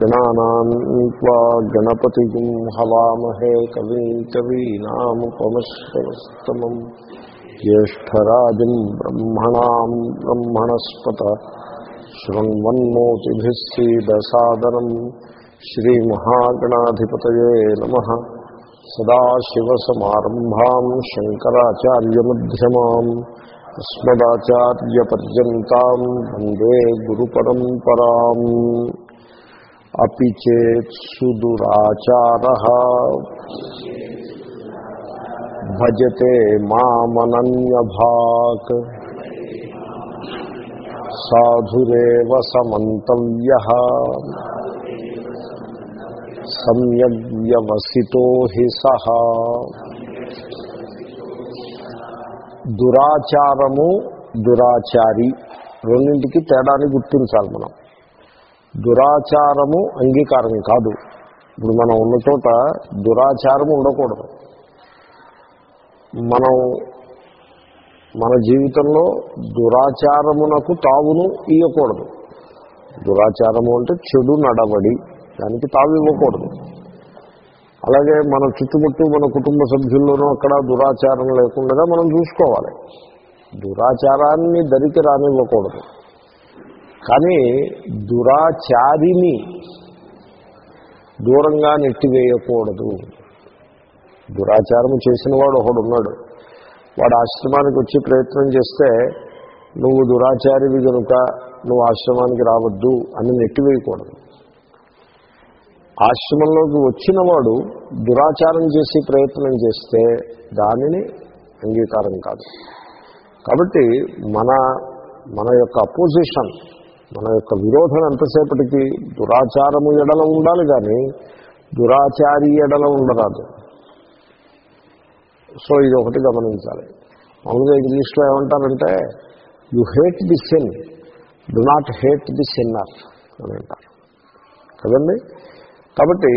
गणानाम् त्वा गणपतिम् हवामहे कविम् कवीनामुपमश्रवस्तमम् ज्येष्ठराजम् ब्रह्मणाम् ब्रह्मणस्पत शृण्वन्नोतिभिः सीदसादरम् श्रीमहागणाधिपतये नमः सदाशिवसमारम्भाम् शङ्कराचार्यमध्यमाम् अस्मदाचार्यपर्यन्ताम् वन्दे गुरुपरम्पराम् अपि चेत् सुदुराचारः भजते मामनन्यभाक् साधुरेव समन्तव्यः सम्यग्व्यवसितो हि सः దురాచారము దురాచారి రెండింటికి తేడాన్ని గుర్తించాలి మనం దురాచారము అంగీకారం కాదు. ఇప్పుడు మనం ఉన్న చోట దురాచారము ఉండకూడదు. మనం మన జీవితంలో దురాచారమునకు తావును ఇవ్వకూడదు దురాచారము అంటే చెడు నడవడి దానికి తావు ఇవ్వకూడదు. అలాగే మన చుట్టుముట్టు మన కుటుంబ సభ్యుల్లోనూ అక్కడ దురాచారం లేకుండా మనం చూసుకోవాలి. దురాచారాన్ని దరికి రానివ్వకూడదు. కానీ దురాచారిని దూరంగా నెట్టివేయకూడదు. దురాచారం చేసిన వాడు ఒకడు ఉన్నాడు వాడు ఆశ్రమానికి వచ్చి ప్రయత్నం చేస్తే నువ్వు దురాచారివి కనుక నువ్వు ఆశ్రమానికి రావద్దు అని నెట్టివేయకూడదు. ఆశ్రమంలోకి వచ్చిన వాడు దురాచారం చేసి ప్రయత్నం చేస్తే దానిని అంగీకారం కాదు. కాబట్టి మన మన యొక్క అపోజిషన్ మన యొక్క విరోధం ఎంతసేపటికి దురాచారము ఎడల ఉండాలి కానీ దురాచారి ఎడల ఉండరాదు. సో ఇది ఒకటి గమనించాలి. మామూలుగా ఇంగ్లీష్లో ఏమంటారంటే you hate the sin do not hate the sinner అని అంటారు. కదండి? కాబట్టి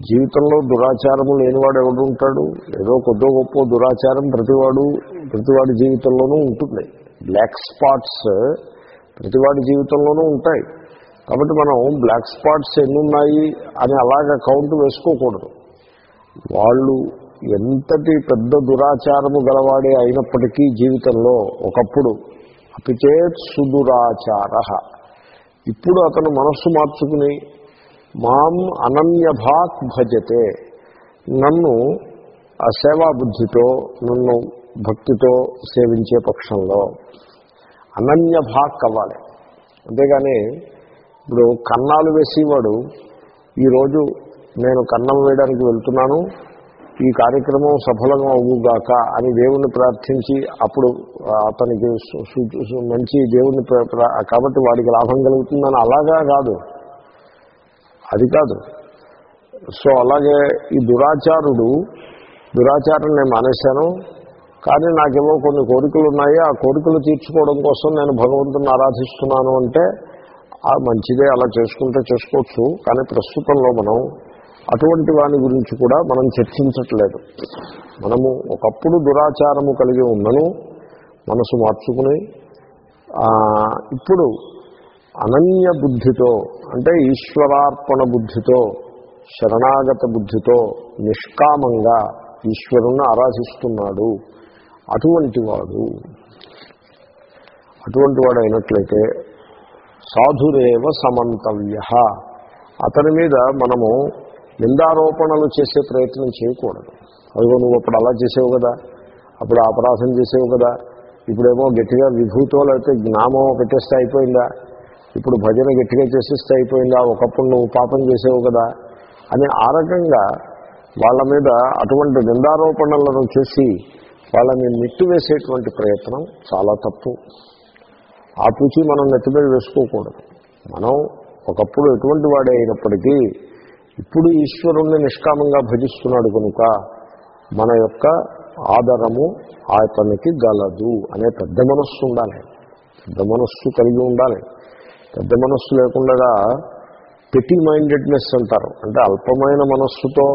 జీవితంలో దురాచారము లేనివాడు ఎవడు ఉంటాడు? ఏదో కొద్దో గొప్ప దురాచారం ప్రతివాడు ప్రతివాడి జీవితంలోనూ ఉంటుంది. బ్లాక్ స్పాట్స్ ప్రతివాడి జీవితంలోనూ ఉంటాయి. కాబట్టి మనం బ్లాక్ స్పాట్స్ ఎన్నున్నాయి అని అలాగ కౌంట్ వేసుకోకూడదు. వాళ్ళు ఎంతటి పెద్ద దురాచారము గలవాడే అయినప్పటికీ జీవితంలో ఒకప్పుడు అపిచేత్ సుదురాచార. ఇప్పుడు అతను మనస్సు మార్చుకుని మాం అనన్యభాక్ భజతే నన్ను ఆ సేవా బుద్ధితో నన్ను భక్తితో సేవించే పక్షంలో అనన్య భాక్ అవ్వాలి అంతేగాని ఇప్పుడు కన్నాలు వేసేవాడు ఈరోజు నేను కన్నం వేయడానికి వెళ్తున్నాను ఈ కార్యక్రమం సఫలంగా అవుగాక అని దేవుణ్ణి ప్రార్థించి అప్పుడు అతనికి మంచి దేవుణ్ణి కాబట్టి వాడికి లాభం కలుగుతుందని అలాగా కాదు. అది కాదు. సో అలాగే ఈ దురాచారుడు దురాచారం నేను మానేశాను కానీ నాకేమో కొన్ని కోరికలు ఉన్నాయి ఆ కోరికలు తీర్చుకోవడం కోసం నేను భగవంతుని ఆరాధిస్తున్నాను అంటే ఆ మంచిదే అలా చేసుకుంటే చేసుకోవచ్చు. కానీ ప్రస్తుతంలో మనం అటువంటి వాని గురించి కూడా మనం చర్చించట్లేదు. మనము ఒకప్పుడు దురాచారము కలిగి ఉన్నను మనసు మార్చుకుని ఇప్పుడు అనన్య బుద్ధితో అంటే ఈశ్వరార్పణ బుద్ధితో శరణాగత బుద్ధితో నిష్కామంగా ఈశ్వరుణ్ణి ఆరాధిస్తున్నాడు. అటువంటి వాడు అటువంటి వాడు అయినట్లయితే సాధురేవ సమంతవ్య. అతని మీద మనము నిందారోపణలు చేసే ప్రయత్నం చేయకూడదు. అదిగో నువ్వు అప్పుడు అలా చేసావు కదా అప్పుడు అపరాధం చేసావు కదా ఇప్పుడేమో గట్టిగా విభూతో లేకపోతే జ్ఞామం పెట్టేస్తే అయిపోయిందా ఇప్పుడు భజన గట్టిగా చేసేస్తే అయిపోయిందా ఒకప్పుడు నువ్వు పాపం చేసావు కదా అని ఆ రకంగా వాళ్ళ మీద అటువంటి నిందారోపణలను చేసి వాళ్ళని నెట్టివేసేటువంటి ప్రయత్నం చాలా తప్పు. ఆ పూచి మనం నెత్తి వేసుకోకూడదు. మనం ఒకప్పుడు ఎటువంటి వాడే అయినప్పటికీ ఇప్పుడు ఈశ్వరుణ్ణి నిష్కామంగా భజిస్తున్నాడు కనుక మన యొక్క ఆదరము అతనికి గలదు అనే పెద్ద మనస్సు ఉండాలి. పెద్ద మనస్సు కలిగి ఉండాలి. పెద్ద మనస్సు లేకుండా పెట్టి మైండెడ్నెస్ అంటారు. అంటే అల్పమైన మనస్సుతో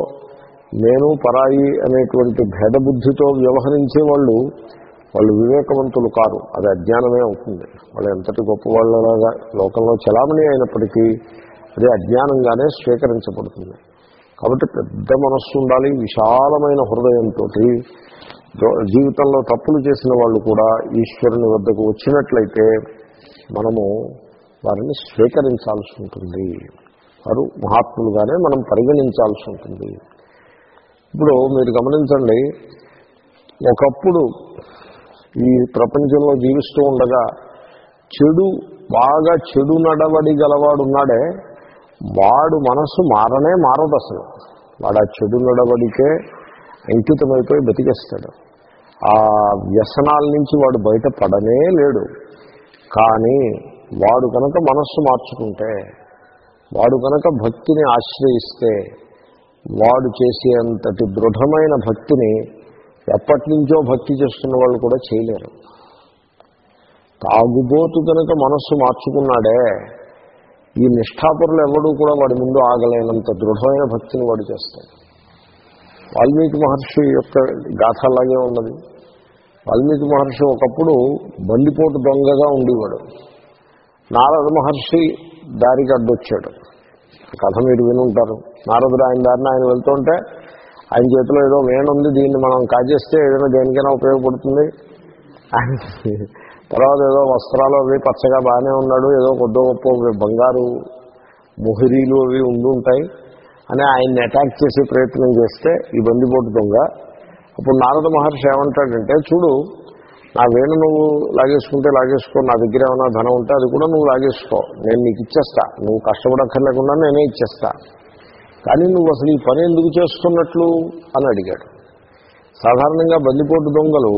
నేను పరాయి అనేటువంటి భేదబుద్ధితో వ్యవహరించే వాళ్ళు వాళ్ళు వివేకవంతులు కారు. అది అజ్ఞానమే అవుతుంది. వాళ్ళు ఎంతటి గొప్పవాళ్ళలాగా లోకంలో చలామణి అయినప్పటికీ అది అజ్ఞానంగానే స్వీకరించబడుతుంది. కాబట్టి పెద్ద మనస్సు ఉండాలి విశాలమైన హృదయంతో జీవితంలో తప్పులు చేసిన వాళ్ళు కూడా ఈశ్వరుని వద్దకు వచ్చినట్లయితే మనము వారిని స్వీకరించాల్సి ఉంటుంది. వారు మహాత్ములుగానే మనం పరిగణించాల్సి ఉంటుంది. ఇప్పుడు మీరు గమనించండి ఒకప్పుడు ఈ ప్రపంచంలో జీవిస్తూ ఉండగా చెడు బాగా చెడు నడవడి గలవాడు ఉన్నాడే వాడు మనస్సు మారనే మారదు అసలు. వాడు ఆ చెడు నడవడికే అంకితమైపోయి బతికేస్తాడు. ఆ వ్యసనాల నుంచి వాడు బయటపడనే లేడు. కానీ వాడు కనుక మనస్సు మార్చుకుంటే వాడు కనుక భక్తిని ఆశ్రయిస్తే వాడు చేసే అంతటి దృఢమైన భక్తిని ఎప్పటి నుంచో భక్తి చేస్తున్న వాళ్ళు కూడా చేయలేరు. తాగుబోతు కనుక మనస్సు మార్చుకున్నాడే ఈ నిష్ఠాపరులు ఎవడూ కూడా వాడి ముందు ఆగలేనంత దృఢమైన భక్తిని వాడు చేస్తాడు. వాల్మీకి మహర్షి యొక్క గాథ అలాగే ఉన్నది. వాల్మీకి మహర్షి ఒకప్పుడు బందిపోటు దొంగగా ఉండేవాడు. నారద మహర్షి దారికి అడ్డొచ్చాడు. కథ మీరు వినుంటారు. నారదుడు ఆయన దారిని ఆయన వెళ్తుంటే ఆయన చేతిలో ఏదో వేణుంది దీన్ని మనం కాజేస్తే ఏదైనా దేనికైనా ఉపయోగపడుతుంది. తర్వాత ఏదో వస్త్రాలు అవి పచ్చగా బాగానే ఉన్నాడు ఏదో కొద్ది గొప్ప బంగారు మొహిరీలు అవి ఉండుంటాయి అని ఆయన్ని అటాక్ చేసే ప్రయత్నం చేస్తే ఈ బందిపోటు దొంగ. అప్పుడు నారద మహర్షి ఏమంటాడంటే చూడు నా వేణు నువ్వు లాగేసుకుంటే లాగేసుకో నా దగ్గర ఏమైనా ధనం ఉంటే అది కూడా నువ్వు లాగేసుకో. నేను నీకు ఇచ్చేస్తా. నువ్వు కష్టపడక్కర్లేకుండా నేనే ఇచ్చేస్తా. కానీ నువ్వు అసలు ఈ పని ఎందుకు చేస్తున్నట్లు అని అడిగాడు. సాధారణంగా బందిపోటు దొంగలు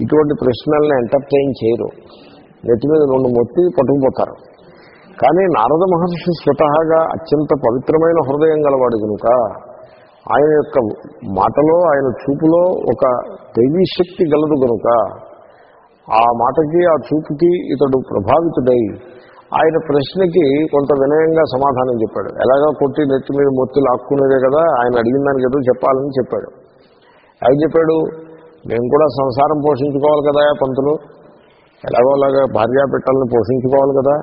ఇటువంటి ప్రశ్నల్ని ఎంటర్టైన్ చేయరు. నెత్తి మీద రెండు మొత్తి పట్టుకుపోతారు. కానీ నారద మహర్షి స్వతహాగా అత్యంత పవిత్రమైన హృదయం గలవాడు కనుక ఆయన యొక్క మాటలో ఆయన చూపులో ఒక దైవీ శక్తి గలదు కనుక ఆ మాటకి ఆ చూపుకి ఇతడు ప్రభావితుడై ఆయన ప్రశ్నకి కొంత వినయంగా సమాధానం చెప్పాడు. ఎలాగో కొట్టి నెత్తి మీద మొత్తి లాక్కునేదే కదా ఆయన అడిగిన దానికి ఏదో చెప్పాలని చెప్పాడు. ఆయన చెప్పాడు మేము కూడా సంసారం పోషించుకోవాలి కదా పంతులు. ఎలాగోలాగా భార్యా పెట్టాలని పోషించుకోవాలి కదా.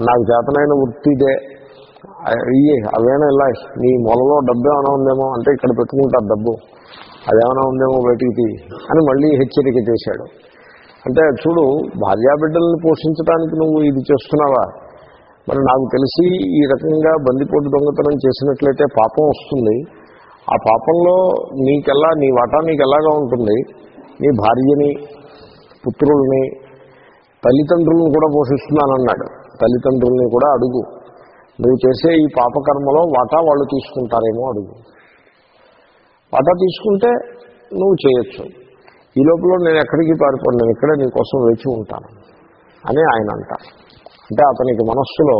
నాకు చేతనైన వృత్తిదే అయ్యే అవేనా ఇలా? నీ మొలలో డబ్బు ఏమైనా ఉందేమో? అంటే ఇక్కడ పెట్టుకుంటారు డబ్బు. అదేమైనా ఉందేమో బయటికి అని మళ్ళీ హెచ్చరిక చేశాడు. అంటే చూడు భార్యాబిడ్డల్ని పోషించడానికి నువ్వు ఇది చేస్తున్నావా? మరి నాకు తెలిసి ఈ రకంగా బందిపోటు దొంగతనం చేసినట్లయితే పాపం వస్తుంది. ఆ పాపంలో నీకెలా నీ వాటా నీకు ఎలాగా ఉంటుంది. నీ భార్యని పుత్రుల్ని తల్లిదండ్రులను కూడా పోషిస్తున్నానన్నాడు. తల్లిదండ్రుల్ని కూడా అడుగు. నువ్వు చేసే ఈ పాపకర్మలో వాటా వాళ్ళు తీసుకుంటారేమో అడుగు. వాటా తీసుకుంటే నువ్వు చేయొచ్చు. ఈ లోపల నేను ఎక్కడికి పారిపోను? నేను ఇక్కడే నీకోసం వేచి ఉంటాను అని ఆయన అంటారు. అంటే అతనికి మనస్సులో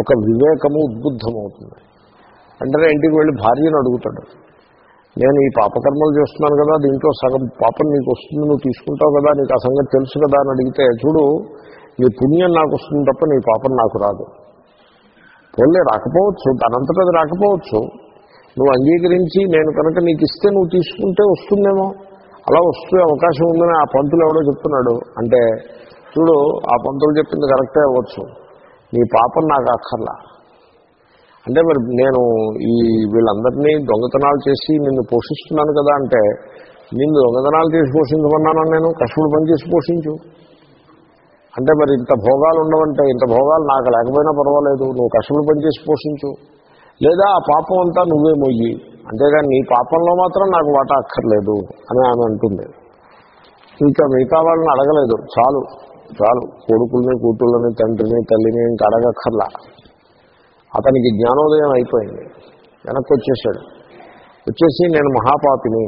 ఒక వివేకము ఉద్బుద్ధమవుతుంది. వెంటనే ఇంటికి వెళ్ళి భార్యను అడుగుతాడు. నేను ఈ పాపకర్మలు చేస్తున్నాను కదా దీంట్లో సగం పాపం నీకు వస్తుంది నువ్వు తీసుకుంటావు కదా నీకు ఆ సంగతి తెలుసు కదా అని అడిగితే చూడు నీ పుణ్యం నాకు వస్తుంది తప్ప నీ పాపం నాకు రాదు. పోలే రాకపోవచ్చు దానంతటది రాకపోవచ్చు. నువ్వు అంగీకరించి నేను కనుక నీకు ఇస్తే నువ్వు తీసుకుంటే వస్తుందేమో. అలా వస్తే అవకాశం ఉందని ఆ పంతులు ఎవడో చెప్తున్నాడు. అంటే చూడు ఆ పంతులు చెప్పింది కరెక్టే అవ్వచ్చు. నీ పాపం నాకు అక్కర్లా. అంటే మరి నేను ఈ వీళ్ళందరినీ దొంగతనాలు చేసి నిన్ను పోషిస్తున్నాను కదా అంటే నిన్ను దొంగతనాలు చేసి పోషించమన్నాను నేను? కష్టపడి పనిచేసి పోషించు. అంటే మరి ఇంత భోగాలు ఉండవంటే ఇంత భోగాలు నాకు లేకపోయినా పర్వాలేదు. నువ్వు కష్టపడి పనిచేసి పోషించు. లేదా ఆ పాపం అంతా నువ్వే మొయ్యి. అంతేగాని నీ పాపంలో మాత్రం నాకు వాటా అక్కర్లేదు అని ఆమె అంటుంది. ఇంకా మిగతా వాళ్ళని అడగలేదు. చాలు చాలు. కొడుకుల్ని కూతుళ్ళని తండ్రిని తల్లిని ఇంకా అడగక్కర్లా. అతనికి జ్ఞానోదయం అయిపోయింది. వెనక్కి వచ్చేసాడు వచ్చేసి నేను మహాపాపిని.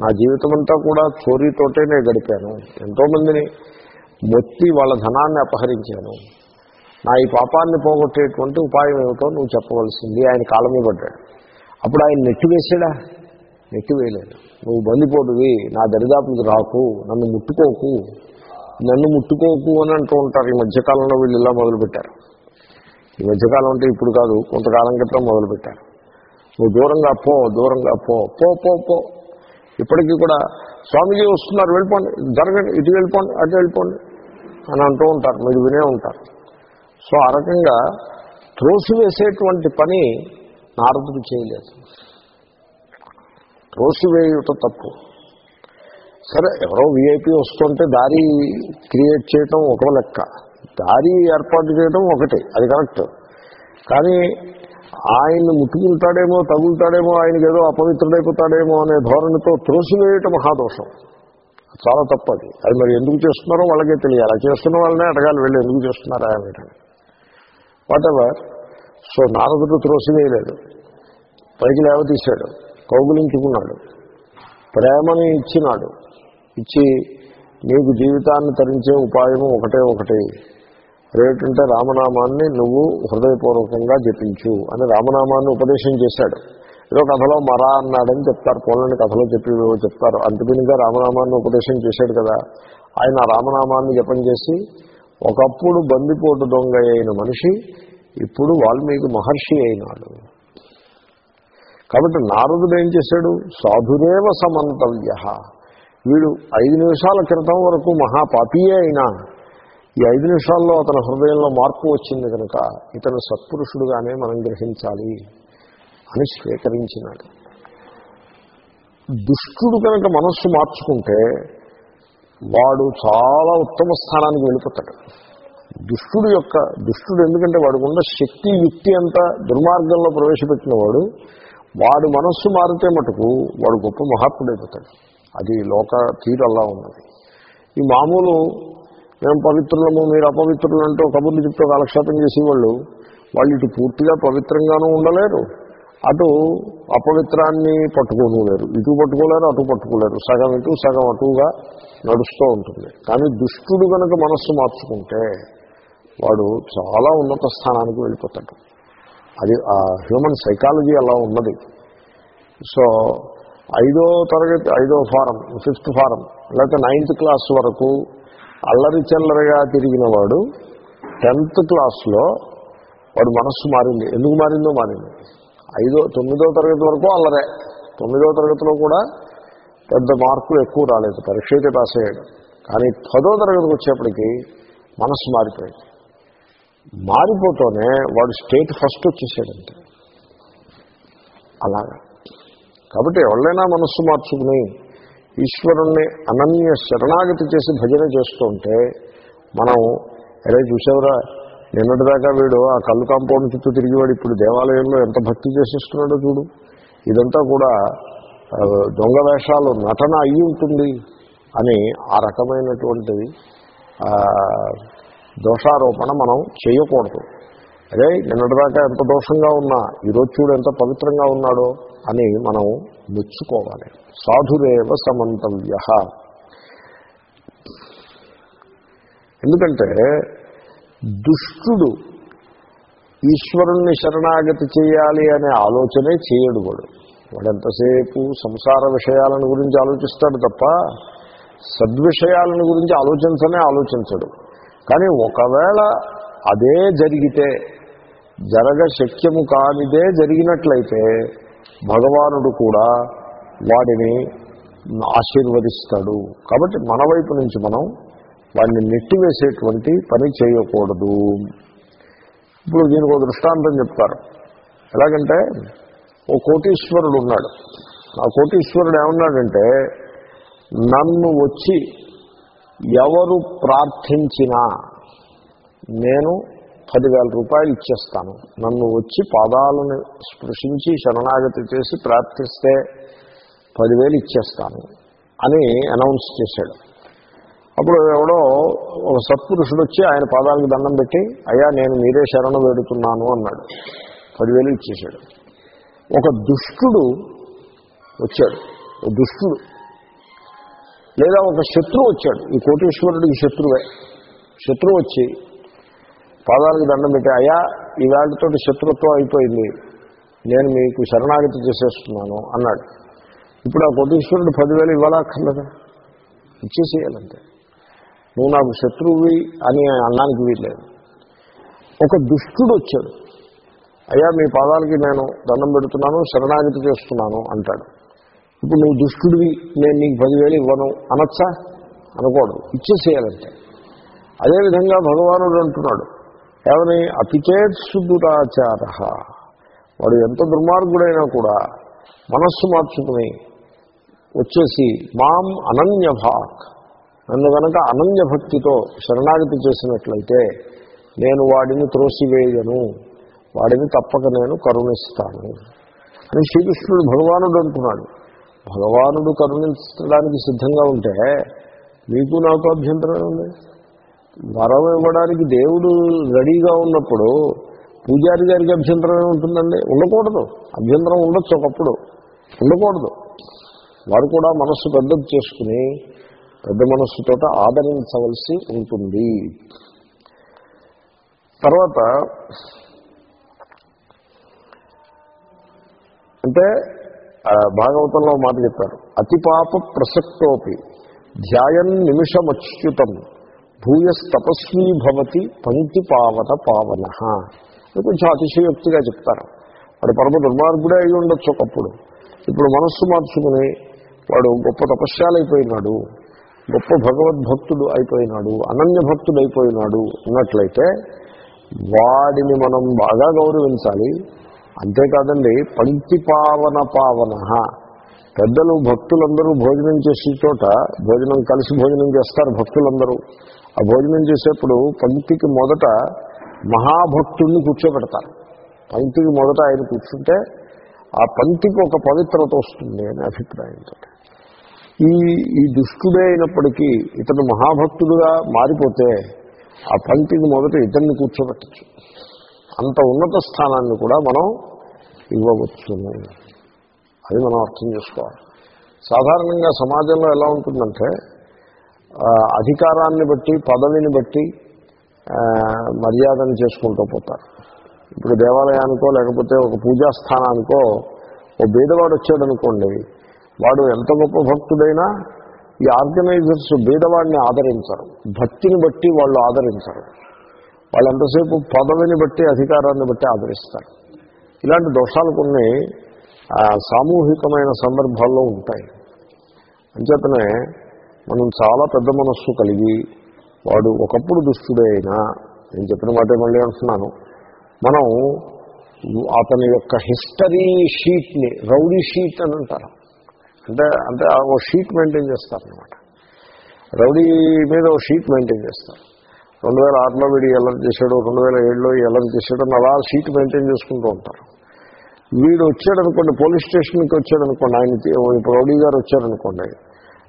నా జీవితం అంతా కూడా చోరీతోటే నేను గడిపాను. ఎంతోమందిని మొత్తి వాళ్ళ ధనాన్ని అపహరించాను. నా ఈ పాపాన్ని పోగొట్టేటువంటి ఉపాయం ఏమిటో నువ్వు చెప్పవలసింది. ఆయన కాలమే పడ్డాడు. అప్పుడు ఆయన నెట్టి వేసాడా నువ్వు బందిపోటువి నా దరిదాపులకు రాకు నన్ను ముట్టుకోకు నన్ను ముట్టుకోకు అని అంటూ ఉంటారు. ఈ మధ్యకాలంలో వీళ్ళు ఇలా మొదలుపెట్టారు. ఈ మధ్యకాలం అంటే ఇప్పుడు కాదు కొంతకాలం క్రితం మొదలుపెట్టారు. నువ్వు దూరంగా పో దూరంగా పో పో పో పో. ఇప్పటికీ కూడా స్వామిజీ వస్తున్నారు వెళ్ళిపోండి జరగండి ఇటు వెళ్ళిపోండి అటు వెళ్ళిపోండి అని అంటూ ఉంటారు. మీరు వినే ఉంటారు. సో ఆ రకంగా త్రోసివేసేటువంటి పని నారదుడు చేయలేదు. త్రోసివేయుట తప్పు. సరే ఎవరో విఐపి వస్తుంటే దారి క్రియేట్ చేయటం ఒక లెక్క. దారి ఏర్పాటు చేయడం ఒకటి అది కరెక్ట్. కానీ ఆయన ముట్టుకుంటాడేమో తగులుతాడేమో ఆయనకి ఏదో అపవిత్రుడైపోతాడేమో అనే ధోరణితో త్రోసివేయటం మహాదోషం. చాలా తప్పది అది. మరి ఎందుకు చేస్తున్నారో వాళ్ళకే తెలియాలి. చేస్తున్న వాళ్ళనే అడగాలి వెళ్ళి ఎందుకు చేస్తున్నారా అని వాట్ ఎవర్ సో నారదుడు త్రోసివేయలేడు పైకి లేవతీశాడు. కౌగులించుకున్నాడు. ప్రేమని ఇచ్చినాడు. ఇచ్చి నీకు జీవితాన్ని తరించే ఉపాయం ఒకటే ఒకటి. అదేంటంటే రామనామాన్ని నువ్వు హృదయపూర్వకంగా జపించు అని రామనామాన్ని ఉపదేశం చేశాడు. ఏదో కథలో మరా అన్నాడని చెప్తారు. పోలని కథలో చెప్పి చెప్తారు. అంతకునిగా రామనామాన్ని ఉపదేశం చేశాడు కదా. ఆయన రామనామాన్ని జపం చేసి ఒకప్పుడు బందిపోటు దొంగ అయిన మనిషి ఇప్పుడు వాల్మీకి మహర్షి అయినాడు. కాబట్టి నారదుడు ఏం చేశాడు? సాధురేవ సమంతవ్య. వీడు ఐదు నిమిషాల క్రితం వరకు మహాపాపియే అయినా ఈ ఐదు నిమిషాల్లో అతని హృదయంలో మార్పు వచ్చింది కనుక ఇతను సత్పురుషుడుగానే మనం గ్రహించాలి అని స్వీకరించినాడు. దుష్టుడు కనుక మనస్సు మార్చుకుంటే వాడు చాలా ఉత్తమ స్థానానికి వెళ్ళిపోతాడు. దుష్టుడు యొక్క దుష్టుడు ఎందుకంటే వాడికి ఉన్న శక్తి యుక్తి అంతా దుర్మార్గంలో ప్రవేశపెట్టినవాడు వాడు వాడు మనస్సు మారితే మటుకు వాడు గొప్ప మహాత్ముడైపోతాడు. అది లోక తీరు అలా ఉన్నది. ఈ మామూలు మేము పవిత్రులము మీరు అపవిత్రులు అంటూ కబుర్లు చెప్తూ కాలక్షేపం చేసేవాళ్ళు వాళ్ళు ఇటు పూర్తిగా పవిత్రంగానూ ఉండలేరు. అటు అపవిత్రాన్ని పట్టుకోను లేరు. ఇటు పట్టుకోలేరు అటు పట్టుకోలేరు. సగం ఇటు సగం అటుగా నడుస్తూ ఉంటుంది. కానీ దుష్టుడు కనుక మనస్సు మార్చుకుంటే వాడు చాలా ఉన్నత స్థానానికి వెళ్ళిపోతాడు. అది ఆ హ్యూమన్ సైకాలజీ అలా ఉన్నది. సో ఐదో తరగతి ఐదో ఫారం ఫిఫ్త్ ఫారం లేకపోతే నైన్త్ క్లాస్ వరకు అల్లరి చిల్లరగా తిరిగిన వాడు టెన్త్ క్లాస్లో వాడు మనస్సు మారింది. ఎందుకు మారిందో మారింది. ఐదో తొమ్మిదో తరగతి వరకు అల్లరే. తొమ్మిదో తరగతిలో కూడా పెద్ద మార్కులు ఎక్కువ రాలేదు పరీక్ష అయితే పాస్ అయ్యాడు కానీ పదో తరగతికి వచ్చేప్పటికీ మనస్సు మారిపోయింది. మారిపోతూనే వాడు స్టేట్ ఫస్ట్ వచ్చేసాడంటే. అలాగా. కాబట్టి ఎవరైనా మనస్సు మార్చుకుని ఈశ్వరుణ్ణి అనన్య శరణాగతి చేసి భజన చేస్తుంటే మనం అరే చూసావురా నిన్నటిదాకా వీడు ఆ కళ్ళు కాంపౌండ్ చుట్టూ తిరిగివాడు ఇప్పుడు దేవాలయంలో ఎంత భక్తి చేసేస్తున్నాడో చూడు. ఇదంతా కూడా దొంగ వేషాలు నటన అయి ఉంటుంది అని ఆ రకమైనటువంటిది దోషారోపణ మనం చేయకూడదు. అదే నిన్నటిదాకా ఎంత దోషంగా ఉన్నా ఈరోజు చూడు ఎంత పవిత్రంగా ఉన్నాడో అని మనం మెచ్చుకోవాలి. సాధురేవ సమంతవ్య. ఎందుకంటే దుష్టుడు ఈశ్వరుణ్ణి శరణాగతి చేయాలి అనే ఆలోచనే చేయడు వాడు. వాడు ఎంతసేపు సంసార విషయాలను గురించి ఆలోచిస్తాడు తప్ప సద్విషయాలను గురించి ఆలోచించనే ఆలోచించడు. కానీ ఒకవేళ అదే జరిగితే జరగ శక్యము కానిదే జరిగినట్లయితే భగవానుడు కూడా వాడిని ఆశీర్వదిస్తాడు. కాబట్టి మన వైపు నుంచి మనం వాడిని నెట్టివేసేటువంటి పని చేయకూడదు. ఇప్పుడు దీనికి ఒక దృష్టాంతం చెప్తారు. ఎలాగంటే ఓ కోటీశ్వరుడు ఉన్నాడు. ఆ కోటీశ్వరుడు ఏమన్నాడంటే నన్ను వచ్చి ఎవరు ప్రార్థించినా నేను పదివేల రూపాయలు ఇచ్చేస్తాను. నన్ను వచ్చి పాదాలను స్పృశించి శరణాగతి చేసి ప్రార్థిస్తే పదివేలు ఇచ్చేస్తాను అని అనౌన్స్ చేశాడు. అప్పుడు ఎవడో ఒక సత్పురుషుడు వచ్చి ఆయన పాదాలకు దండం పెట్టి అయ్యా నేను మీరే శరణ వేడుతున్నాను అన్నాడు. పదివేలు ఇచ్చేశాడు. ఒక దుష్టుడు వచ్చాడు. దుష్టుడు. లేదా ఒక శత్రువు వచ్చాడు. ఈ కోటీశ్వరుడికి శత్రువే. శత్రువు వచ్చి పాదాలకు దండం పెట్టి అయ్యా ఈ శత్రుత్వం అయిపోయింది. నేను మీకు శరణాగతి చేసేస్తున్నాను అన్నాడు. ఇప్పుడు ఆ కోటీశ్వరుడు పదివేలు ఇవ్వాలక్కర్లేదా ఇచ్చేసేయాలంతే. నువ్వు నాకు శత్రువువి అని అన్నానికి వీల్లేదు. ఒక దుష్టుడు వచ్చాడు. అయ్యా మీ పాదాలకి నేను దండం పెడుతున్నాను శరణాగతి చేస్తున్నాను అంటాడు. ఇప్పుడు నువ్వు దుష్టుడివి నేను నీకు పదివేలు ఇవ్వను అనొచ్చా? అనకూడదు. ఇచ్చేసేయాలంటే. అదేవిధంగా భగవానుడు అంటున్నాడు ఏమని? అపిచేత్సు దురాచార వాడు ఎంత దుర్మార్గుడైనా కూడా మనస్సు మార్చుకుని వచ్చేసి మాం అనన్యభాక్. నన్ను కనుక అనన్య భక్తితో శరణాగతి చేసినట్లయితే నేను వాడిని త్రోసివేయను వాడిని తప్పక నేను కరుణిస్తాను అని శ్రీకృష్ణుడు భగవానుడు అంటున్నాడు. భగవానుడు కరుణించడానికి సిద్ధంగా ఉంటే మీకు నాకు అభ్యంతరం ఉంది. వరం ఇవ్వడానికి దేవుడు రెడీగా ఉన్నప్పుడు పూజారి గారికి అభ్యంతరమే ఉంటుందండి. ఉండకూడదు. అభ్యంతరం ఉండొచ్చు ఒకప్పుడు. ఉండకూడదు. వారు కూడా మనస్సు పెద్దది చేసుకుని పెద్ద మనస్సుతో ఆదరించవలసి ఉంటుంది. తర్వాత అంటే భాగవతంలో మాట చెప్పారు. అతిపాప ప్రసక్తోపి ధ్యాయన్ నిమిషమచ్యుతం భూయస్తపస్వీ భవతి పంక్తి పావన పావన. ఇది కొంచెం అతిశయోక్తిగా చెప్తారు. వాడు పరమ దుర్మార్గుడే అయి ఉండొచ్చు ఒకప్పుడు. ఇప్పుడు మనస్సు మార్చుకుని వాడు గొప్ప తపస్యాలైపోయినాడు గొప్ప భగవద్భక్తుడు అయిపోయినాడు అనన్య భక్తుడు అయిపోయినాడు అన్నట్లయితే వాడిని మనం బాగా గౌరవించాలి. అంతేకాదండి పంక్తి పావన పావన పెద్దలు భక్తులందరూ భోజనం చేసే చోట భోజనం కలిసి భోజనం చేస్తారు భక్తులందరూ. ఆ భోజనం చేసేప్పుడు పంక్తికి మొదట మహాభక్తుడిని కూర్చోబెడతారు. పంక్తికి మొదట ఆయన కూర్చుంటే ఆ పంక్తికి ఒక పవిత్రత వస్తుంది అనే అభిప్రాయంతో ఈ ఈ దుష్టుడే అయినప్పటికీ ఇతను మహాభక్తుడుగా మారిపోతే ఆ పంక్తికి మొదట ఇతన్ని కూర్చోబెట్టచ్చు. అంత ఉన్నత స్థానాన్ని కూడా మనం ఇవ్వవచ్చును అది మనం అర్థం చేసుకోవాలి. సాధారణంగా సమాజంలో ఎలా ఉంటుందంటే అధికారాన్ని బట్టి పదవిని బట్టి మర్యాదను చేసుకుంటూ పోతారు. ఇప్పుడు దేవాలయానికో లేకపోతే ఒక పూజా స్థానానికో ఓ బీదవాడు వచ్చాడనుకోండి వాడు ఎంత గొప్ప భక్తుడైనా ఈ ఆర్గనైజర్స్ బీదవాడిని ఆదరించరు. భక్తిని బట్టి వాళ్ళు ఆదరించరు. వాళ్ళు ఎంతసేపు పదవిని బట్టి అధికారాన్ని బట్టి ఆదరిస్తారు. ఇలాంటి దోషాలు కొన్ని ఆ, సామూహికమైన సందర్భాల్లో ఉంటాయి. అంచేతనే మనం చాలా పెద్ద మనస్సు కలిగి వాడు ఒకప్పుడు దుష్టుడే అయినా నేను చెప్పిన మాటే మళ్ళీ అంటున్నాను మనం అతని యొక్క హిస్టరీ షీట్ని రౌడీ షీట్ అని అంటారు. అంటే అంటే ఆ ఓ షీట్ మెయింటైన్ చేస్తారనమాట రౌడీ మీద ఓ షీట్ మెయింటైన్ చేస్తారు. రెండు వేల ఆరులో వీడు ఎలర్ట్ చేశాడు రెండు వేల ఏడులో ఎలర్ట్ చేశాడు అని అలా షీట్ మెయింటైన్ చేసుకుంటూ ఉంటారు. వీడు వచ్చాడనుకోండి పోలీస్ స్టేషన్కి వచ్చాడు అనుకోండి ఆయన ఇప్పుడు రౌడీ గారు వచ్చారనుకోండి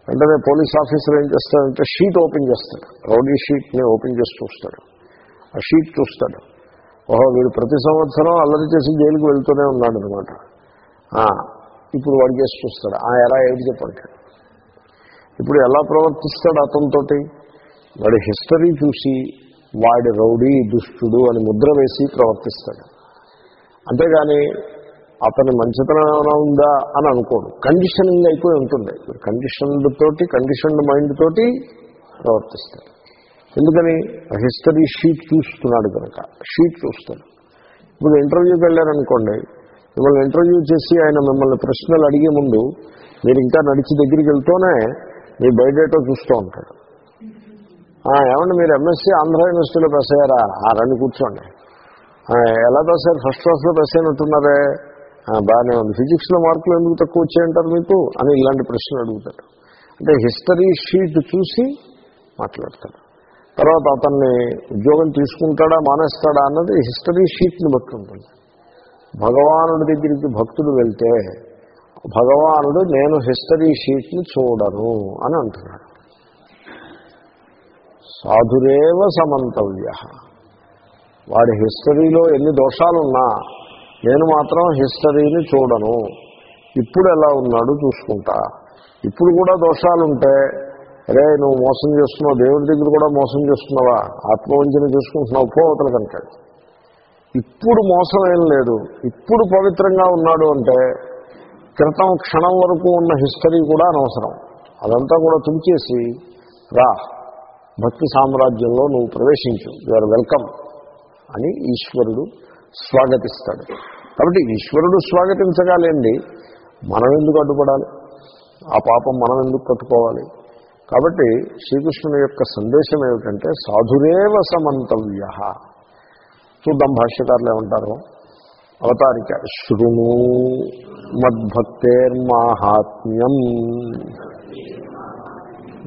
వెంటనే పోలీస్ ఆఫీసర్ ఏం చేస్తాడంటే షీట్ ఓపెన్ చేస్తాడు. రౌడీ షీట్ని ఓపెన్ చేసి చూస్తాడు. ఆ షీట్ చూస్తాడు. ఓహో వీడు ప్రతి సంవత్సరం అల్లరి చేసి జైలుకి వెళ్తూనే ఉన్నాడు అనమాట ఇప్పుడు వాడు చేసి చూస్తాడు. ఆ ఎలా ఏది చెప్పండి. ఇప్పుడు ఎలా ప్రవర్తిస్తాడు అతనితోటి? వాడి హిస్టరీ చూసి వాడి రౌడీ దుష్టుడు అని ముద్ర వేసి ప్రవర్తిస్తాడు. అంతేగాని అతని మంచితనం ఏమైనా ఉందా అని అనుకోడు. కండిషనింగ్ అయిపోయి ఉంటుంది. కండిషన్డ్ తోటి కండిషన్డ్ మైండ్ తోటి ప్రవర్తిస్తాడు. ఎందుకని? హిస్టరీ షీట్ చూస్తున్నాడు కనుక. షీట్ చూస్తాడు. ఇప్పుడు ఇంటర్వ్యూకి వెళ్ళారనుకోండి మిమ్మల్ని ఇంటర్వ్యూ చేసి ఆయన మిమ్మల్ని ప్రశ్నలు అడిగే ముందు మీరు ఇంకా నడిచి దగ్గరికి వెళ్తూనే మీ బయోడేటా చూస్తూ ఉంటాడు. "ఆ, ఏమండి మీరు ఎంఎస్సీ ఆంధ్ర యూనివర్సిటీలో బస్ అయ్యారా? ఆ, రండి కూర్చోండి. ఎలా పాస్ ఫస్ట్ క్లాస్లో బస్ అయినట్టున్నారే? బాగానే ఉంది. ఫిజిక్స్లో మార్కులు ఎందుకు తక్కువ వచ్చాయంటారు మీకు? అని ఇలాంటి ప్రశ్నలు అడుగుతాడు అంటే హిస్టరీ షీట్ చూసి మాట్లాడతాడు తర్వాత అతన్ని ఉద్యోగం తీసుకుంటాడా మానేస్తాడా అన్నది హిస్టరీ షీట్ని బట్టి ఉంటుంది. భగవానుడి దగ్గరికి భక్తుడు వెళ్తే భగవానుడు నేను హిస్టరీ షీట్ని చూడను అని అంటున్నాడు. సాధురేవ సమంతవ్య. వాడి హిస్టరీలో ఎన్ని దోషాలున్నా నేను మాత్రం హిస్టరీని చూడను. ఇప్పుడు ఎలా ఉన్నాడు చూసుకుంటా. ఇప్పుడు కూడా దోషాలుంటే అరే నువ్వు మోసం చేస్తున్నావు దేవుడి దగ్గర కూడా మోసం చేస్తున్నావా? ఆత్మవంచన చేసుకుంటున్నావు పోవతలు కనుక కంటాడు ఇప్పుడు మోసం ఏం లేదు. ఇప్పుడు పవిత్రంగా ఉన్నాడు అంటే క్రితం క్షణం వరకు ఉన్న హిస్టరీ కూడా అనవసరం. అదంతా కూడా తుంచేసి రా భక్తి సామ్రాజ్యంలో నువ్వు ప్రవేశించు. యూఆర్ వెల్కమ్ అని ఈశ్వరుడు స్వాగతిస్తాడు. కాబట్టి ఈశ్వరుడు స్వాగతించగాలండి మనం ఎందుకు అడ్డుపడాలి? ఆ పాపం మనం ఎందుకు కట్టుకోవాలి? కాబట్టి శ్రీకృష్ణుని యొక్క సందేశం ఏమిటంటే సాధురేవ సమంతవ్య. చూద్దాం భాష్యకారులు ఏమంటారు. అవతారిక శృణు మద్భక్తేర్మాహాత్మ్యం.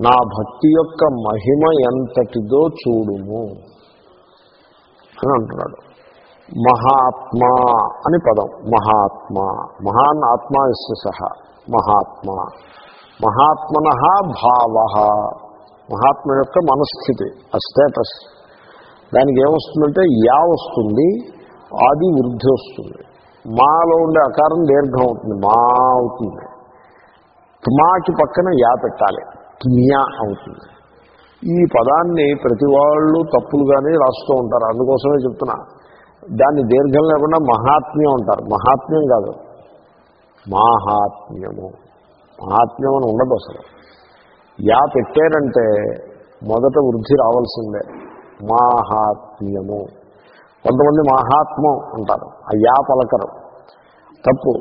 నా భక్తి యొక్క మహిమ ఎంతటిదో చూడుము. అని అంటున్నాడు. మహాత్మా అని పదం. మహాత్మా. మహాన్ ఆత్మా ఇస్ సహ. మహాత్మా. మహాత్మన భావ. మహాత్మ యొక్క మనస్థితి ఆ స్టేటస్ దానికి ఏమొస్తుందంటే యా వస్తుంది ఆది వృద్ధి వస్తుంది. మాలో ఉండే అకారం దీర్ఘం అవుతుంది మా అవుతుంది. త్మాకి పక్కన యా పెట్టాలి త్మ్యా అవుతుంది. ఈ పదాన్ని ప్రతి వాళ్ళు తప్పులుగానే రాస్తూ ఉంటారు. అందుకోసమే చెప్తున్నా. దాన్ని దీర్ఘం లేకుండా మహాత్మ్యం అంటారు. మహాత్మ్యం కాదు. మాహాత్మ్యము. మహాత్మ్యం అని ఉండదు అసలు. యా పెట్టారంటే మొదట వృద్ధి రావాల్సిందే. మాహాత్మ్యము. కొంతమంది మహాత్మం అంటారు. ఆ యా పలకరం. తప్పు.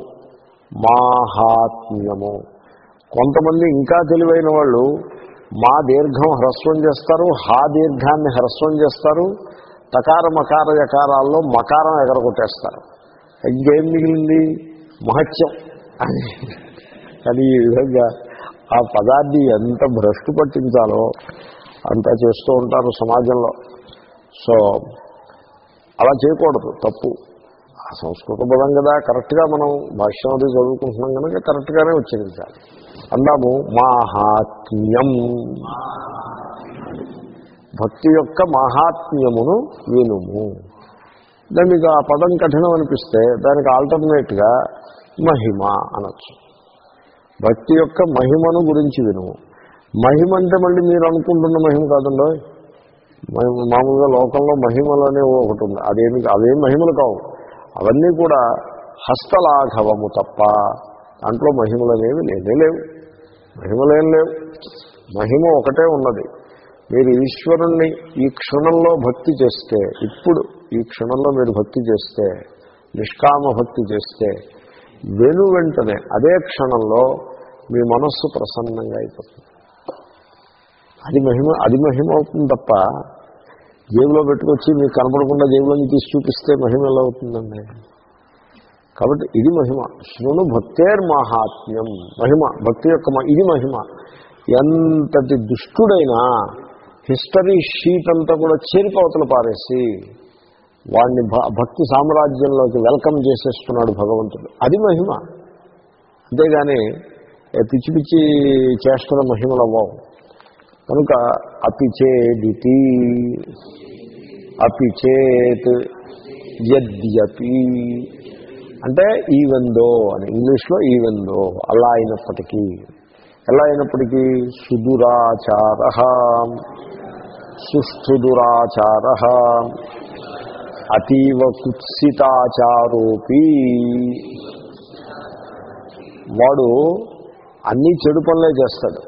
మాహాత్మ్యము. కొంతమంది ఇంకా తెలివైన వాళ్ళు మా దీర్ఘం హ్రస్వం చేస్తారు హా దీర్ఘాన్ని హ్రస్వం చేస్తారు తకార మకార యకారాల్లో మకారం ఎగరగొట్టేస్తారు. ఇంకేం మిగిలింది? మహత్యం. అని. అది ఈ విధంగా ఆ పదాన్ని ఎంత భ్రష్టు పట్టించాలో అంతా చేస్తూ ఉంటారు సమాజంలో. సో అలా చేయకూడదు తప్పు. ఆ సంస్కృత పదం కదా కరెక్ట్గా మనం భాష్యం అది చదువుకుంటున్నాం కనుక కరెక్ట్గానే ఉచ్చరించాలి. అందాము మాహాత్మ్యం. భక్తి యొక్క మహాత్మ్యమును వినుము. దాన్ని మీకు ఆ పదం కఠినం అనిపిస్తే దానికి ఆల్టర్నేట్గా మహిమ అనొచ్చు. భక్తి యొక్క మహిమను గురించి వినుము. మహిమ అంటే మళ్ళీ మీరు అనుకుంటున్న మహిమ కాదండో? మామూలుగా లోకంలో మహిమలనే ఒకటి ఉంది. అదేమి అదేం మహిమలు కావు. అవన్నీ కూడా హస్తలాఘవము తప్ప దాంట్లో మహిమలు అనేవి లేనే లేవు. మహిమలేం లేవు. మహిమ ఒకటే ఉన్నది. మీరు ఈశ్వరుణ్ణి ఈ క్షణంలో భక్తి చేస్తే ఇప్పుడు ఈ క్షణంలో మీరు భక్తి చేస్తే నిష్కామ భక్తి చేస్తే వెను వెంటనే అదే క్షణంలో మీ మనస్సు ప్రసన్నంగా అయిపోతుంది. అది మహిమ అది మహిమ అవుతుంది తప్ప జేబులో పెట్టుకొచ్చి మీకు కనపడకుండా జేబులోని తీసి చూపిస్తే మహిమ ఎలా అవుతుందండి? కాబట్టి ఇది మహిమ. శృణు భక్తేర్మాహాత్మ్యం. మహిమ భక్తి యొక్క మ- ఇది మహిమ. ఎంతటి దుష్టుడైనా హిస్టరీ షీట్ అంతా కూడా చేరిపోతలు పారేసి వాడిని భక్తి సామ్రాజ్యంలోకి వెల్కమ్ చేసేస్తున్నాడు భగవంతుడు. అది మహిమ. అంతేగాని పిచ్చి పిచ్చి చేస్తున్న మహిమలు అవ్వవు కనుక అపి అపిచేత్ యద్యపి. అంటే ఈవెందో అని ఇంగ్లీష్లో ఈవెందో అలా అయినప్పటికీ. ఎలా అయినప్పటికీ? సుదురాచార సుస్థుదురాచార అతీవ కుత్సితాచారోపి వాడు అన్ని చెడు పనులే చేస్తాడు.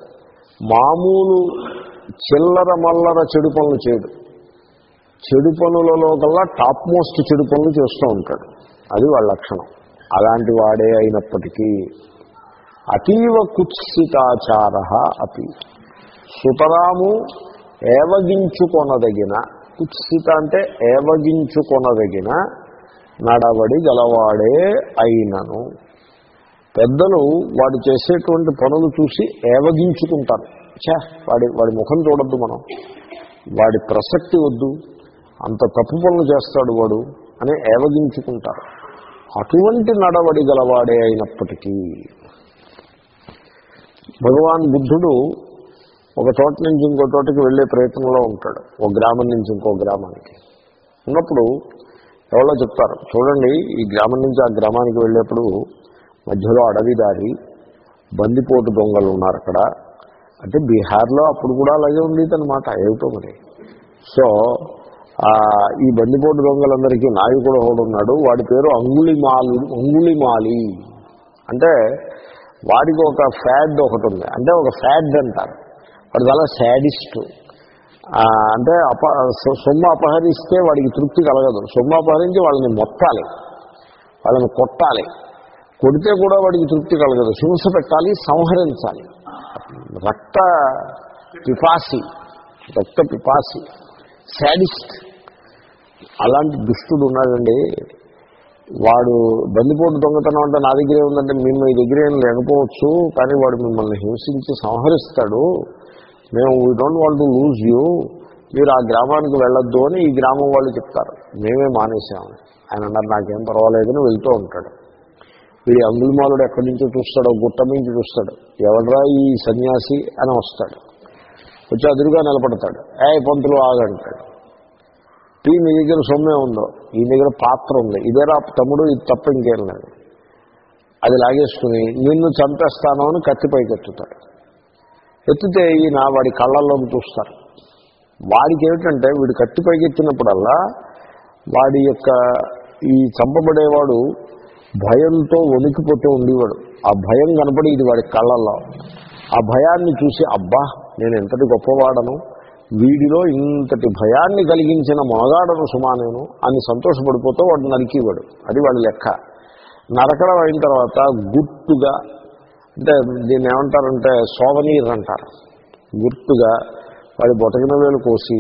మామూలు చిల్లర మల్లర చెడు పనులు చేయడు. చెడు పనులలో కల్లా టాప్ మోస్ట్ చెడు పనులు చేస్తూ ఉంటాడు. అది వాళ్ళ లక్షణం. అలాంటి వాడే అయినప్పటికీ అతీవ కుత్సితాచార అతి సుతరాము ఏవగించుకొనదగిన కుత్సిత అంటే ఏవగించుకొనదగిన నడవడి గలవాడే అయినను. పెద్దలు వాడు చేసేటువంటి పనులు చూసి ఏవగించుకుంటారు. చే వాడి వాడి ముఖం చూడొద్దు మనం. వాడి ప్రసక్తి వద్దు. అంత తప్పు పనులు చేస్తాడు వాడు అని ఏవగించుకుంటారు. అటువంటి నడవడి గలవాడే అయినప్పటికీ భగవాన్ బుద్ధుడు ఒక చోట నుంచి ఇంకో చోటకి వెళ్ళే ప్రయత్నంలో ఉంటాడు. ఒక గ్రామం నుంచి ఇంకో గ్రామానికి. ఉన్నప్పుడు ఎవరో చెప్తారు చూడండి ఈ గ్రామం నుంచి ఆ గ్రామానికి వెళ్ళేప్పుడు మధ్యలో అడవి దారి బందిపోటు దొంగలు ఉన్నారు అక్కడ. అంటే బీహార్లో అప్పుడు కూడా అలాగే ఉండేదన్నమాట ఏమిటో మరి? సో ఈ బందిపోటు దొంగలందరికీ నాయకుడు ఒకడు ఉన్నాడు వాడి పేరు అంగుళిమాలు అంగుళిమాలి. అంటే వాడికి ఒక ఫ్యాడ్ ఒకటి ఉంది. అంటే ఒక ఫ్యాడ్ అంటారు. వాడు చాలా శాడిస్ట్ అంటే అప సొమ్ము అపహరిస్తే వాడికి తృప్తి కలగదు. సొమ్ము అపహరించి వాళ్ళని మొత్తాలి. వాళ్ళని కొట్టాలి. కొడితే కూడా వాడికి తృప్తి కలగదు. హింస పెట్టాలి సంహరించాలి. రక్త పిపాసి రక్త పిపాసి. శాడిస్ట్ అలాంటి దుష్టుడు ఉన్నాడండి. వాడు బందిపోటు దొంగతనం అంటే నా దగ్గరే ఉందంటే మేము మీ దగ్గర ఏం లేకపోవచ్చు కానీ వాడు మిమ్మల్ని హింసించి సంహరిస్తాడు. మేము we don't want to lose you మీరు ఆ గ్రామానికి వెళ్ళొద్దు అని ఈ గ్రామం వాళ్ళు చెప్తారు. మేమే మానేసాము ఆయన అన్నారు నాకేం పర్వాలేదని వెళ్తూ ఉంటాడు. వీడి అంగుళమాలుడు ఎక్కడి నుంచో చూస్తాడో గుట్ట నుంచి చూస్తాడు. ఎవడరా ఈ సన్యాసి అని వస్తాడు. వచ్చి అదురుగా నిలబడతాడు. ఏ పంతులు ఆగంటాడు టీ మీ దగ్గర సొమ్మే ఉందో? ఈ దగ్గర పాత్ర ఉంది. ఇదేరా తమ్ముడు ఇది తప్ప ఇంకేం లేదు. అది లాగేసుకుని నిన్ను చంపేస్తాను అని కత్తి ఎత్తితే ఈయన వాడి కళ్ళల్లో చూస్తారు. వాడికి ఏమిటంటే వీడు కత్తి పైకెత్తినప్పుడల్లా వాడి యొక్క ఈ చంపబడేవాడు భయంతో వణికిపోతూ ఉండేవాడు. ఆ భయం కనపడి ఇది వాడి కళ్ళల్లో. ఆ భయాన్ని చూసి అబ్బా నేను ఎంతటి గొప్పవాడను వీడిలో ఇంతటి భయాన్ని కలిగించిన మొనగాడను సుమా నేను అని సంతోషపడిపోతూ వాడు నరికివాడు. అది వాడి లెక్క. నరకడం అయిన తర్వాత గుర్తుగా అంటే దీన్ని ఏమంటారంటే సోవనీర్ అంటారు. గుర్తుగా వాడి బొటకిన వేలు కోసి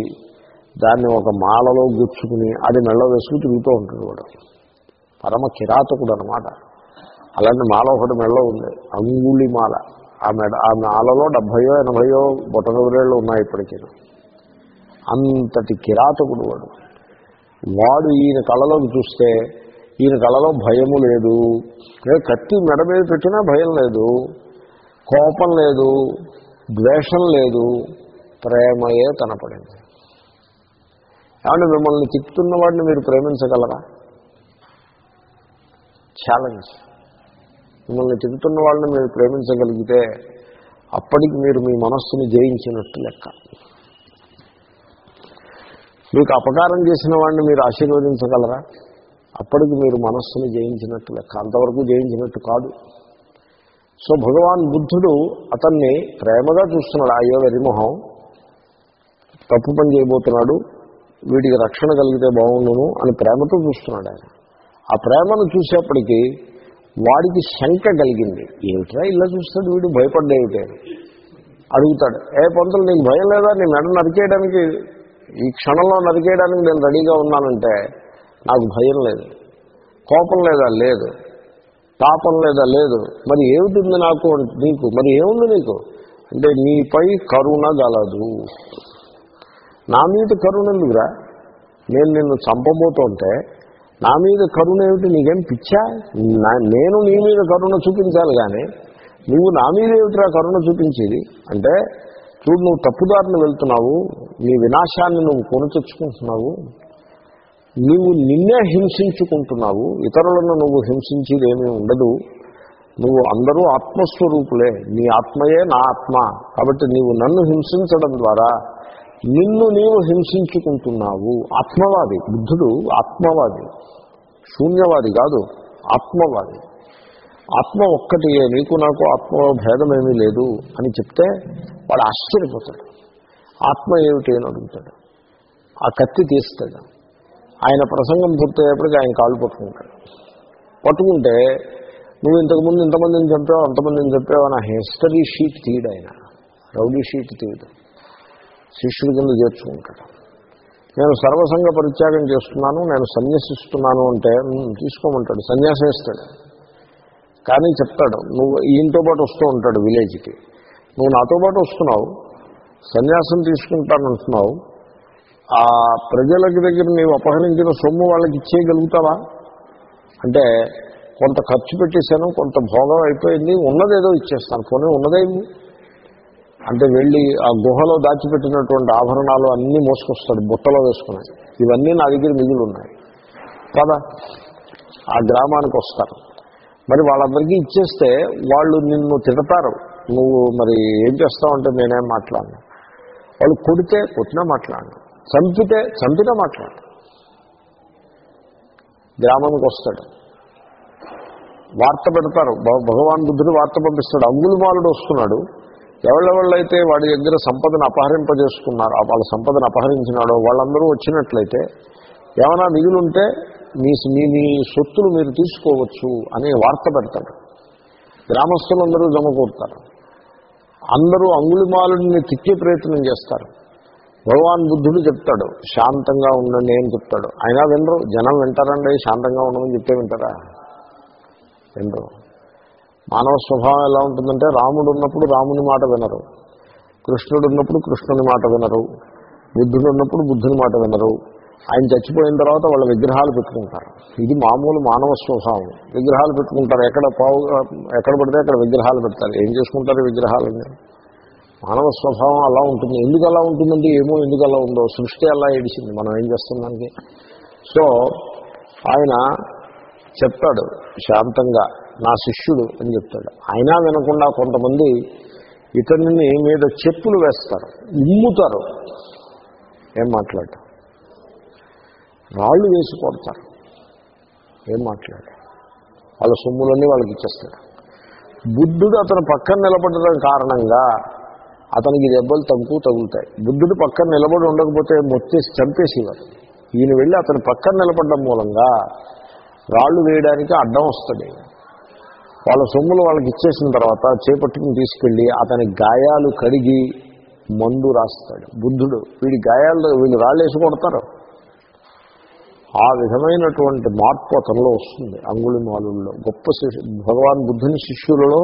దాన్ని ఒక మాలలో గుచ్చుకుని అది మెళ్ళ వేసుకుని తిరుగుతూ ఉంటాడు వాడు. పరమ కిరాతకుడు అనమాట అలాంటి మాల ఒకటి మెళ్ళ ఉంది. అంగుళి మాల. ఆ మెడ ఆ మాలలో డెబ్భయో ఎనభయో బొటన ఉన్నాయి ఇప్పటికీ అంతటి కిరాతకుడు వాడు. వాడు ఈయన కళలోకి చూస్తే ఈయన కళలో భయము లేదు. ఏ కత్తి మెడ మీద పెట్టినా భయం లేదు. కోపం లేదు. ద్వేషం లేదు. ప్రేమయే కనపడింది. ఏమంటే మిమ్మల్ని తిప్పుతున్న వాడిని మీరు ప్రేమించగలరా? ఛాలెంజ్. మిమ్మల్ని తిప్పుతున్న వాళ్ళని మీరు ప్రేమించగలిగితే అప్పటికి మీరు మీ మనస్సుని జయించినట్టు లెక్క. మీకు అపకారం చేసిన వాడిని మీరు ఆశీర్వదించగలరా? అప్పటికి మీరు మనస్సుని జయించినట్టు లెక్క అంతవరకు జయించినట్టు కాదు. సో భగవాన్ బుద్ధుడు అతన్ని ప్రేమగా చూస్తున్నాడు అయ్యో వెరిమొహం తప్పు పని చేయబోతున్నాడు వీడికి రక్షణ కలిగితే బాగుండును అని ప్రేమతో చూస్తున్నాడు ఆయన. ఆ ప్రేమను చూసేప్పటికీ వాడికి శంక కలిగింది. ఏమిట్రా ఇలా చూస్తాడు వీడు? భయపడ్డేమిటే అడుగుతాడు. ఏ పంతులు నీకు భయం లేదా? నీ మెడ నరికేయడానికి ఈ క్షణంలో నరికేయడానికి నేను రెడీగా ఉన్నానంటే నాకు భయం లేదు. కోపం లేదా? లేదు. తాపం లేదా? లేదు. మరి ఏమిటింది నాకు నీకు? మరి ఏముంది నీకు? అంటే నీపై కరుణ గలదు. నా మీద కరుణ ఎందుకురా? నేను నిన్ను చంపబోతుంటే నా మీద కరుణ ఏమిటి? నీకేం పిచ్చా? నా- నేను నీ మీద కరుణ చూపించాలి కానీ నువ్వు నా మీద ఏమిటిరా కరుణ చూపించేది? అంటే చూడు నువ్వు తప్పుదారిని వెళ్తున్నావు. నీ వినాశాన్ని నువ్వు కొని నువ్వు నిన్నే హింసించుకుంటున్నావు ఇతరులను నువ్వు హింసించేది ఏమీ ఉండదు. నువ్వు అందరూ ఆత్మస్వరూపులే నీ ఆత్మయే నా ఆత్మ. కాబట్టి నీవు నన్ను హింసించడం ద్వారా నిన్ను నీవు హింసించుకుంటున్నావు. ఆత్మవాది బుద్ధుడు ఆత్మవాది శూన్యవాది కాదు ఆత్మవాది. ఆత్మ ఒక్కటియే నీకు నాకు ఆత్మ భేదమేమీ లేదు అని చెప్తే వాడు ఆశ్చర్యపోతాడు. ఆత్మ ఏమిటి అని అడుగుతాడు. ఆ కత్తి తీస్తాడు. ఆయన ప్రసంగం పూర్తయ్యేప్పటికీ ఆయన కాలు పట్టుకుంటాడు. పట్టుకుంటే నువ్వు ఇంతకుముందు ఇంతమందిని చంపావు అంతమందిని చంపావు అని హిస్టరీ షీట్ తీయడు ఆయన. రౌడీ షీట్ తీయడు. శిష్యుడి కింద చేర్చుకుంటాడు. నేను సర్వసంగ పరిత్యాగం చేస్తున్నాను నేను సన్యసిస్తున్నాను అంటే తీసుకోమంటాడు సన్యాసం ఇస్తాడు. కానీ చెప్తాడు నువ్వు ఈయనతో పాటు వస్తూ ఉంటాడు విలేజ్కి. నువ్వు నాతో పాటు వస్తున్నావు సన్యాసం తీసుకుంటానంటున్నావు ఆ ప్రజలకి దగ్గర నీవు అపహరించిన సొమ్ము వాళ్ళకి ఇచ్చేయగలుగుతావా? అంటే కొంత ఖర్చు పెట్టేశాను కొంత భోగం అయిపోయింది ఉన్నదేదో ఇచ్చేస్తాను. పోనీ ఉన్నదేమి అంటే వెళ్ళి ఆ గుహలో దాచిపెట్టినటువంటి ఆభరణాలు అన్నీ మోసుకొస్తాడు బుట్టలో వేసుకున్నాయి ఇవన్నీ నా దగ్గర మిగులు ఉన్నాయి కదా? ఆ గ్రామానికి వస్తారు. మరి వాళ్ళందరికీ ఇచ్చేస్తే వాళ్ళు నిన్ను తిడతారు. నువ్వు మరి ఏం చేస్తావంటే నేనేం మాట్లాడను. వాళ్ళు కొడితే కొట్టినా మాట్లాడను. చంపితే చంపినా మాట్లాడు. గ్రామానికి వస్తాడు. వార్త పెడతారు. భగవాన్ బుద్ధుడు వార్త పంపిస్తాడు. అంగుళమాలుడు వస్తున్నాడు. ఎవళ్ళెవళ్ళైతే వాడి దగ్గర సంపదను అపహరింపజేసుకున్నారో వాళ్ళ సంపదను అపహరించినాడో వాళ్ళందరూ వచ్చినట్లయితే ఏమైనా మిగులుంటే మీ మీ మీ సొత్తులు మీరు తీసుకోవచ్చు అనే వార్త పెడతాడు. గ్రామస్తులందరూ జమ కూడతారు. అందరూ అంగుళిమాలుడిని తిట్టే ప్రయత్నం చేస్తారు. భగవాన్ బుద్ధుడు చెప్తాడు శాంతంగా ఉండండి అని చెప్తాడు. అయినా వినరు. జనం వింటారండి శాంతంగా ఉండమని చెప్తే వింటారా? వినరు. మానవ స్వభావం ఎలా ఉంటుందంటే రాముడు ఉన్నప్పుడు రాముని మాట వినరు. కృష్ణుడు ఉన్నప్పుడు కృష్ణుని మాట వినరు. బుద్ధుడు ఉన్నప్పుడు బుద్ధుని మాట వినరు. ఆయన చచ్చిపోయిన తర్వాత వాళ్ళ విగ్రహాలు పెట్టుకుంటారు. ఇది మామూలు మానవ స్వభావం. విగ్రహాలు పెట్టుకుంటారు. ఎక్కడ పావు ఎక్కడ పడితే అక్కడ విగ్రహాలు పెడతారు. ఏం చేసుకుంటారు విగ్రహాలు అని మానవ స్వభావం అలా ఉంటుంది. ఎందుకు అలా ఉంటుందంటే ఏమో ఎందుకు అలా ఉందో? సృష్టి అలా ఏడిచింది. మనం ఏం చేస్తాం దానికి? సో ఆయన చెప్తాడు శాంతంగా నా శిష్యుడు అని చెప్తాడు. అయినా వినకుండా కొంతమంది ఇతన్ని మీద చెప్పులు వేస్తారు ఉమ్ముతారు. ఏం మాట్లాడు రాళ్ళు వేసి కొడతారు. ఏం మాట్లాడు వాళ్ళ సొమ్ములన్నీ వాళ్ళకి ఇచ్చేస్తారు బుద్ధుడు అతను పక్కన నిలబడడం కారణంగా అతనికి దెబ్బలు తగ్గు తగులుతాయి. బుద్ధుడు పక్కన నిలబడి ఉండకపోతే మొత్తేసి చంపేసేవారు ఈయన వెళ్ళి అతని పక్కన నిలబడడం మూలంగా రాళ్ళు వేయడానికి అడ్డం వస్తుంది వాళ్ళ సొమ్ములు వాళ్ళకి ఇచ్చేసిన తర్వాత చేపట్టుకుని తీసుకెళ్ళి అతని గాయాలు కడిగి మందు రాస్తాడు. బుద్ధుడు వీడి గాయాలు వీళ్ళు రాళ్ళేసి కొడతారు. ఆ విధమైనటువంటి మార్పు అతనిలో వస్తుంది. అంగుళి మాలుల్లో గొప్ప శిష్యు భగవాన్ బుద్ధుని శిష్యులలో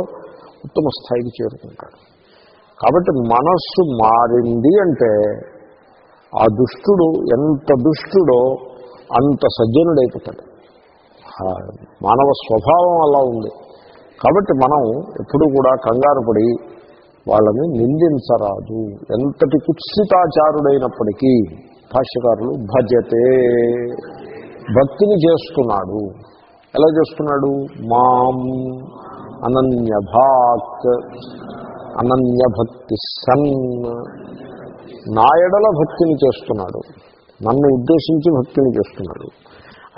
ఉత్తమ స్థాయికి చేరుకుంటాడు. కాబట్టి మనస్సు మారింది అంటే ఆ దుష్టుడు ఎంత దుష్టుడో అంత సజ్జనుడైపోతాడు. మానవ స్వభావం అలా ఉంది. కాబట్టి మనం ఎప్పుడు కూడా కంగారు పడి వాళ్ళని నిందించరాదు. ఎంతటి కుత్సితాచారుడైనప్పటికీ భాష్యకారులు భజతే భక్తిని చేస్తున్నాడు ఎలా చేస్తున్నాడు మాం అనన్యభాక్. అనన్యభక్తి సన్. నాయడల భక్తిని చేస్తున్నాడు. నన్ను ఉద్దేశించి భక్తిని చేస్తున్నాడు.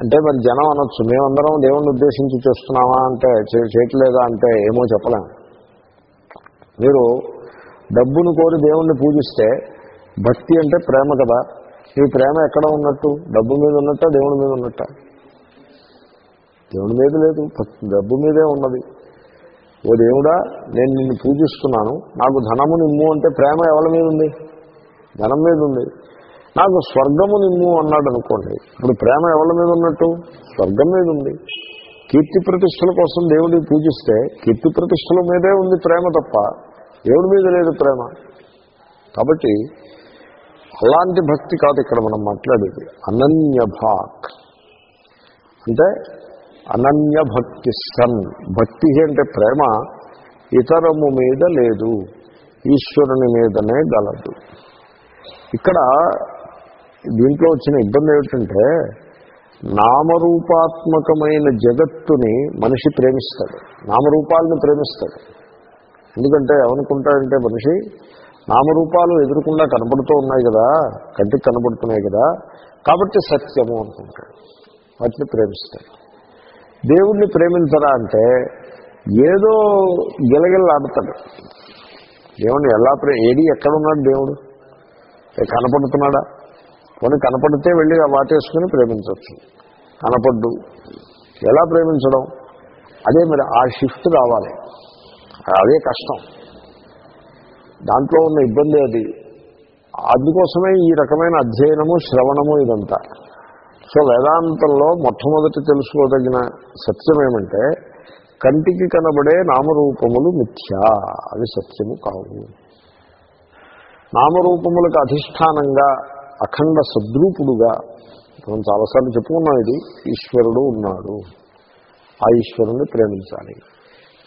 అంటే మరి జనం అనొచ్చు. మేమందరం దేవుణ్ణి ఉద్దేశించి చేస్తున్నామా అంటే చేయట్లేదా అంటే ఏమో చెప్పలేం. మీరు డబ్బును కోరి దేవుణ్ణి పూజిస్తే భక్తి అంటే ప్రేమ కదా. ఈ ప్రేమ ఎక్కడ ఉన్నట్టు? డబ్బు మీద ఉన్నట్ట? దేవుని మీద ఉన్నట్ట? దేవుని మీద లేదు. భక్తి డబ్బు మీదే ఉన్నది. ఓ దేవుడా నేను నిన్ను పూజిస్తున్నాను. నాకు ధనము నిమ్ము అంటే ప్రేమ ఎవరి మీద ఉంది? ధనం మీద ఉంది. నాకు స్వర్గము నిమ్ము అన్నాడు అనుకోండి. ఇప్పుడు ప్రేమ ఎవరి మీద ఉన్నట్టు? స్వర్గం మీద ఉంది. కీర్తి ప్రతిష్టల కోసం దేవుడిని పూజిస్తే కీర్తి ప్రతిష్టల మీదే ఉంది ప్రేమ తప్ప దేవుడి మీద లేదు ప్రేమ. కాబట్టి అలాంటి భక్తి కాదు ఇక్కడ మనం మాట్లాడేది. అనన్య భాక్ అంటే అనన్య భక్తి సన్. భక్తి అంటే ప్రేమ ఇతరము మీద లేదు ఈశ్వరుని మీదనే గలదు. ఇక్కడ దీంట్లో వచ్చిన ఇబ్బంది ఏమిటంటే నామరూపాత్మకమైన జగత్తుని మనిషి ప్రేమిస్తాడు. నామరూపాలను ప్రేమిస్తాడు. ఎందుకంటే ఏమనుకుంటాడంటే మనిషి నామరూపాలు ఎదురకుండా కనపడుతూ ఉన్నాయి కదా కంటికి కనపడుతున్నాయి కదా కాబట్టి సత్యము అనుకుంటాడు. వాటిని ప్రేమిస్తాడు. దేవుణ్ణి ప్రేమించరా అంటే ఏదో గిలగిల్లాడతాడు దేవుణ్ణి ఎలా ప్రే ఏది ఎక్కడున్నాడు దేవుడు? కనపడుతున్నాడా? కొన్ని కనపడితే వెళ్ళి వాటేసుకుని ప్రేమించవచ్చు. కనపడ్డు. ఎలా ప్రేమించడం? అదే మరి ఆ షిఫ్ట్ రావాలి. అదే కష్టం. దాంట్లో ఉన్న ఇబ్బంది అది. అందుకోసమే ఈ రకమైన అధ్యయనము శ్రవణము ఇదంతా. సో వేదాంతంలో మొట్టమొదటి తెలుసుకోదగిన సత్యం ఏమంటే కంటికి కనబడే నామరూపములు మిథ్యా అవి సత్యము కావు నామరూపములకు అధిష్టానంగా అఖండ సద్రూపుడుగా మనం చాలాసార్లు చెప్పుకున్నాం ఇది ఈశ్వరుడు ఉన్నాడు ఆ ఈశ్వరుణ్ణి ప్రేమించాలి.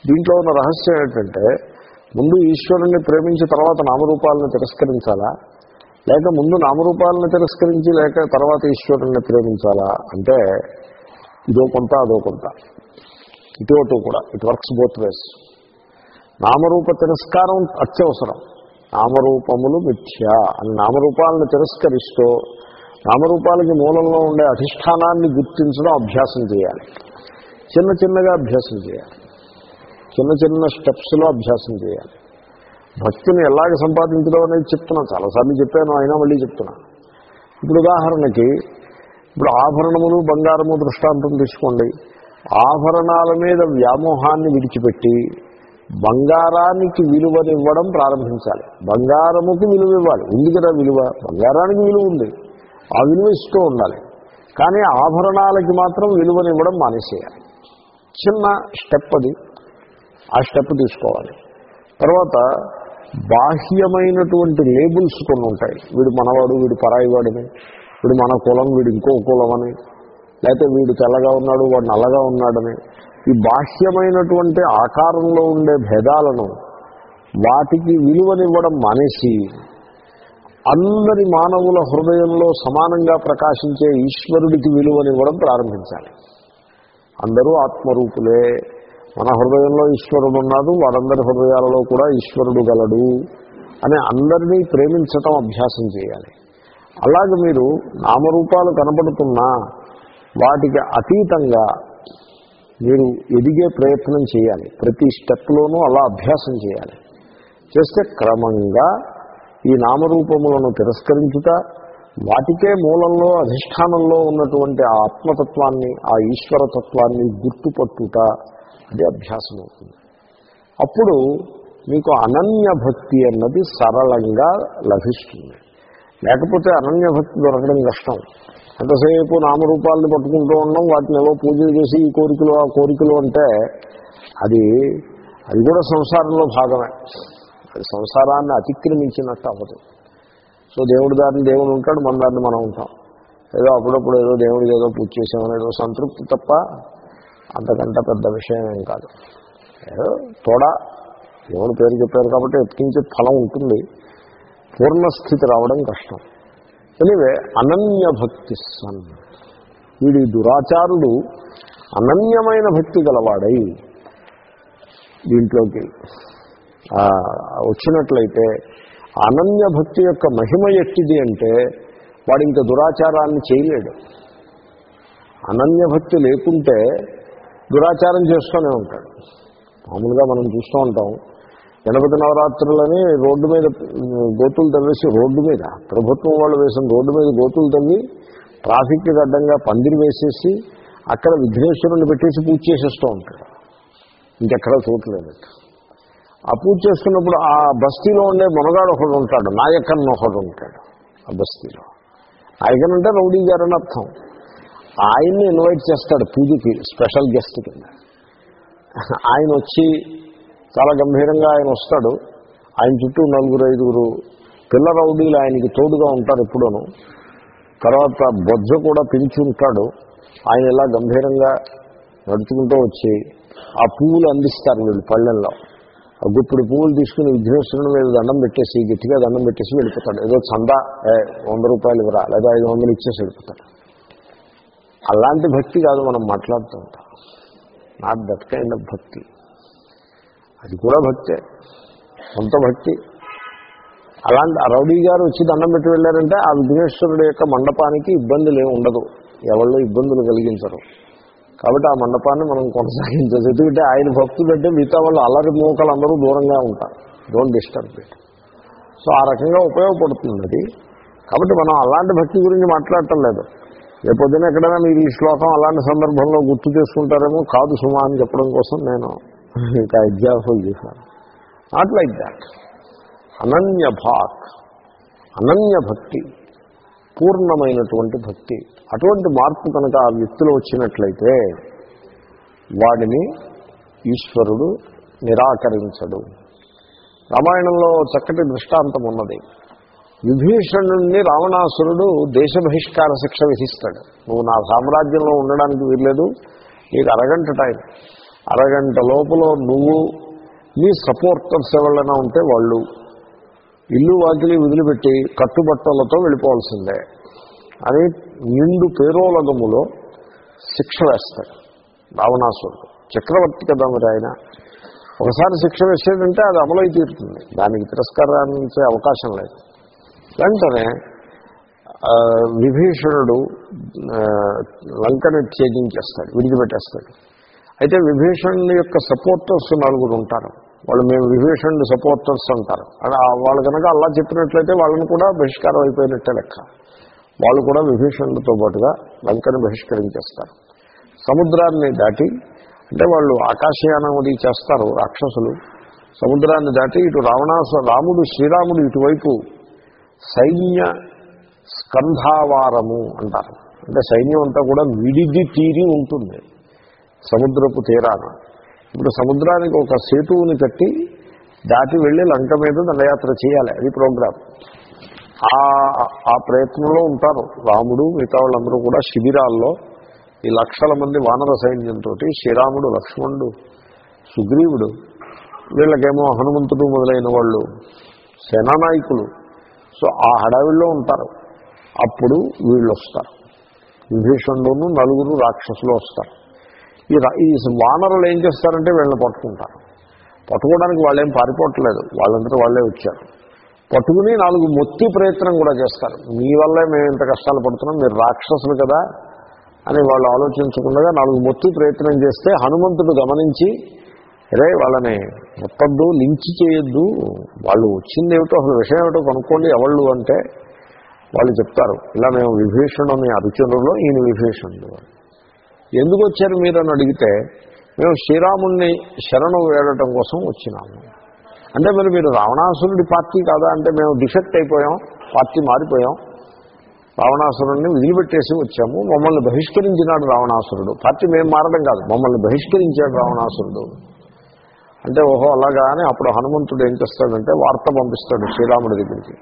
దీంట్లో ఉన్న రహస్యం ఏంటంటే ముందు ఈశ్వరుణ్ణి ప్రేమించిన తర్వాత నామరూపాలను తిరస్కరించాలా? లేక ముందు నామరూపాలను తిరస్కరించి లేక తర్వాత ఈశ్వరుణ్ణి ప్రేమించాలా? అంటే ఇదో కొంత అదో కొంత. ఇటు కూడా. ఇట్ వర్క్స్ బోత్ వేస్ నామరూప తిరస్కారం అత్యవసరం. నామరూపములు మిథ్య అని నామరూపాలను తిరస్కరిస్తూ నామరూపాలకి మూలంలో ఉండే అధిష్టానాన్ని గుర్తించడం అభ్యాసం చేయాలి. చిన్న చిన్నగా అభ్యాసం చేయాలి. చిన్న చిన్న స్టెప్స్లో అభ్యాసం చేయాలి. భక్తిని ఎలాగ సంపాదించడం అనేది చెప్తున్నా. చాలాసార్లు చెప్పాను అయినా మళ్ళీ చెప్తున్నా. ఇప్పుడు ఉదాహరణకి ఇప్పుడు ఆభరణములు బంగారము దృష్టాంతం తీసుకోండి. ఆభరణాల మీద వ్యామోహాన్ని విడిచిపెట్టి బంగారానికి విలువనివ్వడం ప్రారంభించాలి. బంగారముకి విలువ ఇవ్వాలి. ఉంది కదా విలువ? బంగారానికి విలువ ఉంది. ఆ విలువ ఇస్తూ ఉండాలి. కానీ ఆభరణాలకి మాత్రం విలువనివ్వడం మానేసేయాలి. చిన్న స్టెప్ అది. ఆ స్టెప్ తీసుకోవాలి. తర్వాత బాహ్యమైనటువంటి లేబుల్స్ కొన్ని ఉంటాయి. వీడు మనవాడు వీడు పరాయి వాడిని వీడు మన కులం వీడు ఇంకో కులం అని లేకపోతే వీడు తెల్లగా ఉన్నాడు వాడు నల్లగా ఉన్నాడని. ఈ బాహ్యమైనటువంటి ఆకారంలో ఉండే భేదాలను వాటికి విలువనివ్వడం మానేసి అందరి మానవుల హృదయంలో సమానంగా ప్రకాశించే ఈశ్వరుడికి విలువనివ్వడం ప్రారంభించాలి. అందరూ ఆత్మరూపులే. మన హృదయంలో ఈశ్వరుడు ఉన్నాడు వారందరి హృదయాలలో కూడా ఈశ్వరుడు గలడు అని అందరినీ ప్రేమించటం అభ్యాసం చేయాలి. అలాగే మీరు నామరూపాలు కనబడుతున్నా వాటికి అతీతంగా మీరు ఎదిగే ప్రయత్నం చేయాలి. ప్రతి స్టెప్లోనూ అలా అభ్యాసం చేయాలి. చేస్తే క్రమంగా ఈ నామరూపములను తిరస్కరించుట వాటికే మూలంలో అధిష్టానంలో ఉన్నటువంటి ఆ ఆత్మతత్వాన్ని ఆ ఈశ్వరతత్వాన్ని గుర్తుపట్టుట అది అభ్యాసం అవుతుంది. అప్పుడు మీకు అనన్య భక్తి అన్నది సరళంగా లభిస్తుంది. లేకపోతే అనన్య భక్తి దొరకడం కష్టం. ఎంతసేపు నామరూపాలను పట్టుకుంటూ ఉన్నాం వాటిని ఏవో పూజలు చేసి ఈ కోరికలు ఆ కోరికలు అంటే అది అది కూడా సంసారంలో భాగమే. అది సంసారాన్ని అతిక్రమించినట్టు అవ్వదు. సో దేవుడి దారిని దేవుడు ఉంటాడు మన దారిని మనం ఉంటాం. ఏదో అప్పుడప్పుడు ఏదో దేవుడికి ఏదో పూజ చేసామని ఏదో సంతృప్తి తప్ప అంతకంటే పెద్ద విషయం ఏం కాదు. తోడ ఎవరు దేవుడు పేరు చెప్పారు కాబట్టి ఎత్తికించే ఫలం ఉంటుంది. పూర్ణస్థితి రావడం కష్టం. ఎనివే అనన్య భక్తి సన్. వీడి దురాచారుడు అనన్యమైన భక్తి గలవాడై దీంట్లోకి వచ్చినట్లయితే అనన్య భక్తి యొక్క మహిమ ఎట్టిది అంటే వాడు ఇంకా దురాచారాన్ని చేయలేడు. అనన్య భక్తి లేకుంటే దురాచారం చేస్తూనే ఉంటాడు. మామూలుగా మనం చూస్తూ ఉంటాం. గణపతి నవరాత్రులని రోడ్డు మీద గోతులు తవ్వేసి రోడ్డు మీద ప్రభుత్వం వాళ్ళు వేసిన రోడ్డు మీద గోతులు తవ్వి ట్రాఫిక్కి అడ్డంగా పందిరి వేసేసి అక్కడ విఘ్నేశ్వరుని పెట్టేసి పూజ చేసేస్తూ ఉంటాడు. ఇంకెక్కడ చూడలేదు. ఆ పూజ చేసుకున్నప్పుడు ఆ బస్తీలో ఉండే మునగాడు ఒకడు ఉంటాడు నాయకన్ ఒకడు ఉంటాడు ఆ బస్తీలో. నాయకన్ అంటే రౌడీ గారు అని అర్థం. ఆయన్ని ఇన్వైట్ చేస్తాడు పూజకి స్పెషల్ గెస్ట్ కింద ఆయన వచ్చి చాలా గంభీరంగా ఆయన వస్తాడు. ఆయన చుట్టూ నలుగురు ఐదుగురు పిల్ల రౌడీలు ఆయనకి తోడుగా ఉంటారు ఎప్పుడూను. తర్వాత బొజ్జ కూడా పిలిచి ఉంటాడు. ఆయన ఇలా గంభీరంగా నడుచుకుంటూ వచ్చి ఆ పువ్వులు అందిస్తారు వీళ్ళు పళ్ళెల్లో ఆ గుప్పుడు పువ్వులు తీసుకుని విఘ్నేశ్వరుని మీద దండం పెట్టేసి గట్టిగా దండం పెట్టేసి వెళ్ళిపోతాడు. ఏదో చందా ఏ, వంద రూపాయలు ఇవ్వరా లేదా ఐదు వందలు ఇచ్చేసి వెళ్ళిపోతాడు. అలాంటి భక్తి కాదు మనం మాట్లాడుతూ ఉంటాం. నాట్ దట్ కైండ్ ఆఫ్ భక్తి. అది కూడా భక్తే. సొంత భక్తి. అలాంటి రౌడీ గారు వచ్చి దండం పెట్టి వెళ్ళారంటే ఆ విఘ్నేశ్వరుడు యొక్క మండపానికి ఇబ్బందులు ఏమి ఉండదు. ఎవళ్ళు ఇబ్బందులు కలిగించరు. కాబట్టి ఆ మండపాన్ని మనం కొనసాగించదు ఎందుకంటే ఆయన భక్తులు అంటే మిగతా వాళ్ళు అల్లరి మూకలు అందరూ దూరంగా ఉంటారు. డోంట్ డిస్టర్బ్ ఇట్ సో ఆ రకంగా ఉపయోగపడుతుంది అది. కాబట్టి మనం అలాంటి భక్తి గురించి మాట్లాడటం లేదు. రేపొద్దున ఎక్కడైనా మీరు ఈ శ్లోకం అలాంటి సందర్భంలో గుర్తు చేసుకుంటారేమో కాదు సుమా అని చెప్పడం కోసం నేను ఇంకా ఎగ్జాంపుల్ చేశాను. నాట్ లైక్ దాట్ అనన్య భాక్ అనన్య భక్తి పూర్ణమైనటువంటి భక్తి. అటువంటి మార్పు కనుక ఆ వ్యక్తిలో వచ్చినట్లయితే వాడిని ఈశ్వరుడు నిరాకరించడు. రామాయణంలో చక్కటి దృష్టాంతం ఉన్నది. విభీషణుణ్ణి రావణాసురుడు దేశ బహిష్కార శిక్ష విధిస్తాడు. నువ్వు నా సామ్రాజ్యంలో ఉండడానికి వీల్లేదు నీకు అరగంట టైం. అరగంట లోపల నువ్వు నీ సపోర్టర్స్ ఎవరైనా ఉంటే వాళ్ళు ఇల్లు వాకిలి వదిలిపెట్టి కట్టుబట్టలతో వెళ్ళిపోవాల్సిందే అని నిండు పేరోలగములో శిక్ష వేస్తాడు రావణాసురుడు. చక్రవర్తి కదా మరి ఆయన. ఒకసారి శిక్ష వేసేదంటే అది అమలై తీరుతుంది. దానికి తిరస్కారాన్నించే అవకాశం లేదు. వెంటనే విభీషణుడు లంకను త్యజించేస్తాడు విడిచిపెట్టేస్తాడు. అయితే విభీషణుని యొక్క సపోర్టర్స్ నలుగురు ఉంటారు. వాళ్ళు మేము విభీషణుడు సపోర్టర్స్ అంటారు. అంటే వాళ్ళు కనుక అలా చెప్పినట్లయితే వాళ్ళని కూడా బహిష్కారం అయిపోయినట్టే లెక్క. వాళ్ళు కూడా విభీషణుడితో పాటుగా లంకను బహిష్కరించేస్తారు. సముద్రాన్ని దాటి అంటే వాళ్ళు ఆకాశయానం అది చేస్తారు రాక్షసులు. సముద్రాన్ని దాటి ఇటు రావణాస రాముడు శ్రీరాముడు ఇటువైపు సైన్య స్కంధావారము అంటారు. అంటే సైన్యం అంతా కూడా విడిది తీరి ఉంటుంది. సముద్రపు తీరాన. ఇప్పుడు సముద్రానికి ఒక సేతువుని కట్టి దాటి వెళ్ళి లంక మీద దండయాత్ర చేయాలి. అది ప్రోగ్రామ్ ఆ ఆ ప్రయత్నంలో ఉంటారు. రాముడు మిగతా వాళ్ళందరూ కూడా శిబిరాల్లో ఈ లక్షల మంది వానర సైన్యంతో శ్రీరాముడు లక్ష్మణుడు సుగ్రీవుడు వీళ్ళకేమో హనుమంతుడు మొదలైన వాళ్ళు సేనానాయకులు సో ఆ హడావిల్లో ఉంటారు. అప్పుడు వీళ్ళు వస్తారు విభీషణుడును నలుగురు రాక్షసులు వస్తారు. ఈ ఈ వానరులు ఏం చేస్తారంటే వీళ్ళని పట్టుకుంటారు. పట్టుకోవడానికి వాళ్ళేం పారిపోవట్లేదు. వాళ్ళందరూ వాళ్ళే వచ్చారు. పట్టుకుని నాలుగు మొత్తి ప్రయత్నం కూడా చేస్తారు. మీ వల్లే మేము ఇంత కష్టాలు పడుతున్నాం. మీరు రాక్షసులు కదా అని వాళ్ళు ఆలోచించకుండా నాలుగు మొత్తి ప్రయత్నం చేస్తే హనుమంతుడు గమనించి అరే వాళ్ళని మొత్తద్దు లింక్ చేయొద్దు. వాళ్ళు వచ్చింది ఏమిటో అసలు విషయం ఏమిటో కనుక్కోండి ఎవళ్ళు అంటే వాళ్ళు చెప్తారు. ఇలా మేము విభీషణుని అరుచనులో ఈయన విభీషణుడు ఎందుకు వచ్చారు మీరు అని అడిగితే మేము శ్రీరాముణ్ణి శరణు వేడటం కోసం వచ్చినాము. అంటే మరి మీరు రావణాసురుడి పార్టీ కాదా? అంటే మేము డిఫెక్ట్ అయిపోయాం పార్టీ మారిపోయాం. రావణాసురుడిని వదిలిపెట్టేసి వచ్చాము. మమ్మల్ని బహిష్కరించినాడు రావణాసురుడు. పార్టీ మేము మారడం కాదు మమ్మల్ని బహిష్కరించాడు రావణాసురుడు. అంటే ఓహో అలాగా అని అప్పుడు హనుమంతుడు ఏం చేస్తాడంటే వార్త పంపిస్తాడు శ్రీరాముడి దగ్గరికి.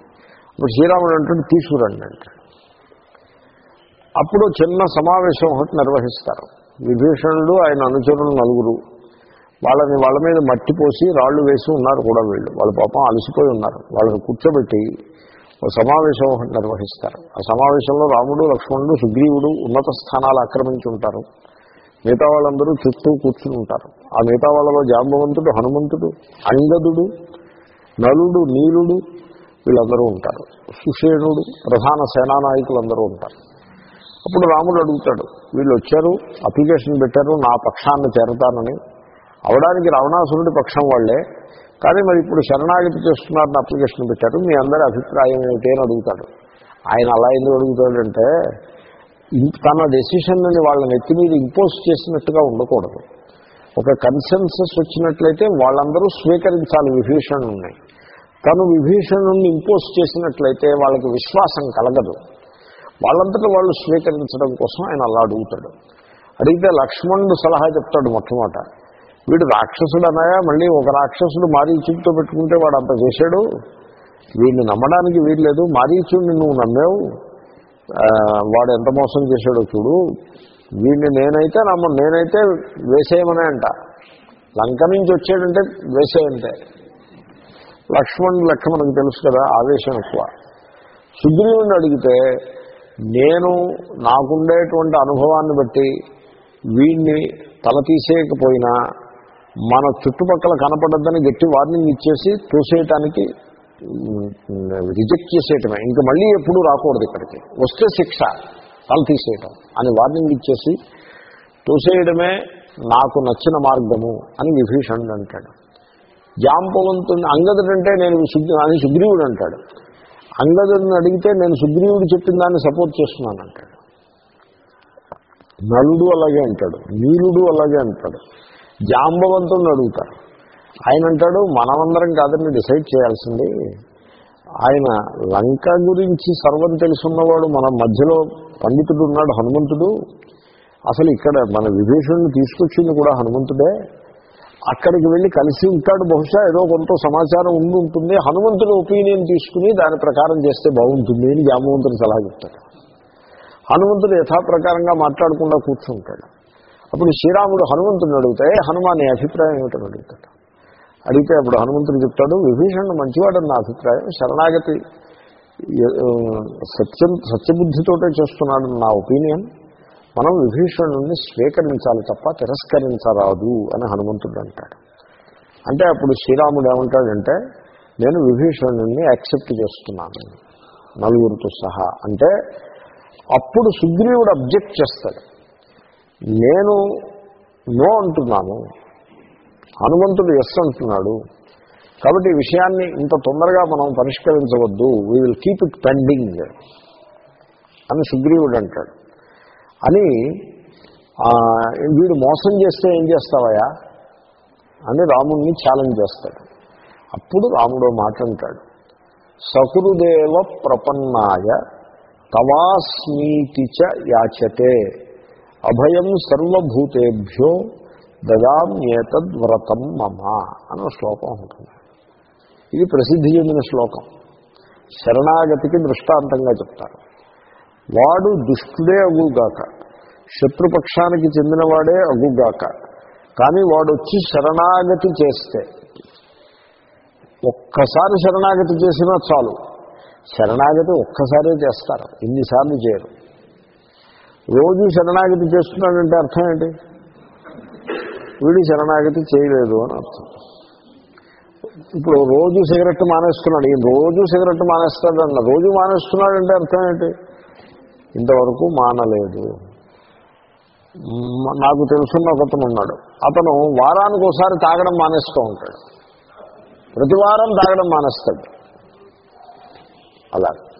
ఇప్పుడు శ్రీరాముడు అంటాడు తీసుకురండి అంటాడు. అప్పుడు చిన్న సమావేశం ఒకటి నిర్వహిస్తారు. విభీషణుడు ఆయన అనుచరులు నలుగురు. వాళ్ళని వాళ్ళ మీద మట్టి పోసి రాళ్ళు వేసి ఉన్నారు కూడా వీళ్ళు. వాళ్ళ పాపం అలసిపోయి ఉన్నారు. వాళ్ళని కూర్చోబెట్టి ఒక సమావేశం ఒకటి నిర్వహిస్తారు. ఆ సమావేశంలో రాముడు లక్ష్మణుడు సుగ్రీవుడు ఉన్నత స్థానాలు ఆక్రమించి ఉంటారు. మిగతా వాళ్ళందరూ చుట్టూ కూర్చుని ఉంటారు. ఆ మిగతా వాళ్ళలో జాంబవంతుడు హనుమంతుడు అంగదుడు నలుడు నీలుడు వీళ్ళందరూ ఉంటారు. సుషేణుడు ప్రధాన సేనానాయకులందరూ ఉంటారు. అప్పుడు రాముడు అడుగుతాడు వీళ్ళు వచ్చారు అప్లికేషన్ పెట్టారు నా పక్షాన్ని చేరతానని. అవడానికి రావణాసురుడి పక్షం వాళ్ళే. కానీ మరి ఇప్పుడు శరణాగతి చేస్తున్నారని అప్లికేషన్ పెట్టారు. మీ అందరి అభిప్రాయం ఏమిటి అని అడుగుతాడు. ఆయన అలా ఎందుకు అడుగుతాడంటే తన డెసిషన్ని వాళ్ళ నెత్తి మీద ఇంపోజ్ చేసినట్టుగా ఉండకూడదు. ఒక కన్సెన్సస్ వచ్చినట్లయితే వాళ్ళందరూ స్వీకరించాలి విభీషణుణ్ణి తను విభీషణుణ్ణి ఇంపోజ్ చేసినట్లయితే వాళ్ళకి విశ్వాసం కలగదు. వాళ్ళంతటా వాళ్ళు స్వీకరించడం కోసం ఆయన అలా అడుగుతాడు. అడిగితే లక్ష్మణుడు సలహా చెప్తాడు మొట్టమొదట. వీడు రాక్షసుడు అన్నాయా మళ్ళీ ఒక రాక్షసుడు మారీచుడితో పెట్టుకుంటే వాడు అంత చేశాడు? వీడిని నమ్మడానికి వీల్లేదు. మారీచుడిని నువ్వు నమ్మావు? వాడు ఎంత మోసం చేశాడో చూడు. వీడిని నేనైతే నమ్మ నేనైతే వేసేయమనే అంట. లంక నుంచి వచ్చాడంటే వేసేయంటే. లక్ష్మణుడు లెక్క మనకు తెలుసు కదా ఆవేశం ఎక్కువ. సుగ్రీవుని అడిగితే నేను నాకుండేటువంటి అనుభవాన్ని బట్టి వీడిని తల తీసేయకపోయినా మన చుట్టుపక్కల కనపడద్దని గట్టి వార్నింగ్ ఇచ్చేసి తోసేయటానికి రిజెక్ట్ చేసేయటమే. ఇంకా మళ్ళీ ఎప్పుడూ రాకూడదు ఇక్కడికి. వస్తే శిక్ష. తల తీసేయటం. అని వార్నింగ్ ఇచ్చేసి తోసేయడమే నాకు నచ్చిన మార్గము అని విభీషణుడు అంటాడు. జాంబవంతుని అంగదుడంటే నేను సుగ్రీ అని సుగ్రీవుడు అంటాడు. అంగదుడిని అడిగితే నేను సుగ్రీవుడు చెప్పిన దాన్ని సపోర్ట్ చేస్తున్నాను అంటాడు. నలుడు అలాగే అంటాడు. నీలుడు అలాగే అంటాడు. జాంబవంతుని అడుగుతారు. ఆయన అంటాడు మనమందరం కాదని డిసైడ్ చేయాల్సింది. ఆయన లంక గురించి సర్వం తెలుసున్నవాడు మన మధ్యలో పండితుడు ఉన్నాడు హనుమంతుడు. అసలు ఇక్కడ మన విభీషణుని తీసుకొచ్చింది కూడా హనుమంతుడే. అక్కడికి వెళ్ళి కలిసి ఉంటాడు బహుశా ఏదో కొంత సమాచారం ఉండి ఉంటుంది. హనుమంతుడు ఒపీనియన్ తీసుకుని దాని ప్రకారం చేస్తే బాగుంటుంది అని జామవంతుడు సలహా చెప్తాడు. హనుమంతుడు యథాప్రకారంగా మాట్లాడకుండా కూర్చుంటాడు. అప్పుడు శ్రీరాముడు హనుమంతుడిని అడిగితే హనుమాని అభిప్రాయం ఏమిటని అడుగుతాడు. అడిగితే అప్పుడు హనుమంతుడు చెప్తాడు విభీషణుడు మంచివాడని నా అభిప్రాయం. శరణాగతి సత్యం సత్యబుద్ధితోటే చేస్తున్నాడు నా ఒపీనియన్. మనం విభీషణుడిని స్వీకరించాలి తప్ప తిరస్కరించరాదు అని హనుమంతుడు అంటాడు. అంటే అప్పుడు శ్రీరాముడు ఏమంటాడంటే నేను విభీషణుడిని యాక్సెప్ట్ చేస్తున్నాను నలుగురితో సహా. అంటే అప్పుడు సుగ్రీవుడు అబ్జెక్ట్ చేస్తాడు నేను నో అంటున్నాను హనుమంతుడు ఎస్ అంటున్నాడు. కాబట్టి ఈ విషయాన్ని ఇంత తొందరగా మనం పరిష్కరించవద్దు. We will keep it pending అని సుగ్రీవుడు అంటాడు. అని వీడు మోసం చేస్తే ఏం చేస్తావయా అని రాముణ్ణి ఛాలెంజ్ చేస్తాడు. అప్పుడు రాముడు మాట అంటాడు. సకురుదేవ ప్రపన్నాయ తవాస్మీతి చ యాచతే. అభయం సర్వభూతేభ్యో దదామ్యేతద్వ్రతం మమ అన్న శ్లోకం ఉంటుంది. ఇది ప్రసిద్ధి చెందిన శ్లోకం. శరణాగతికి దృష్టాంతంగా చెప్తారు. వాడు దుష్టుడే అగుగాక. శత్రుపక్షానికి చెందినవాడే అగుగాక. కానీ వాడు వచ్చి శరణాగతి చేస్తే ఒక్కసారి శరణాగతి చేసినా చాలు. శరణాగతి ఒక్కసారే చేస్తారు. ఇన్నిసార్లు చేయరు. రోజు శరణాగతి చేస్తున్నాడంటే అర్థం ఏంటి? వీడు శరణాగతి చేయలేదు అని అర్థం. ఇప్పుడు రోజు సిగరెట్ మానేస్తున్నాడు ఈయన రోజు సిగరెట్ మానేస్తాడన్న రోజు మానేస్తున్నాడంటే అర్థం ఏంటి? ఇంతవరకు మానలేదు. నాకు తెలుసున్న ఒకతను ఉన్నాడు అతను వారానికి ఒకసారి తాగడం మానేస్తూ ఉంటాడు. ప్రతి వారం తాగడం మానేస్తాడు. అలా.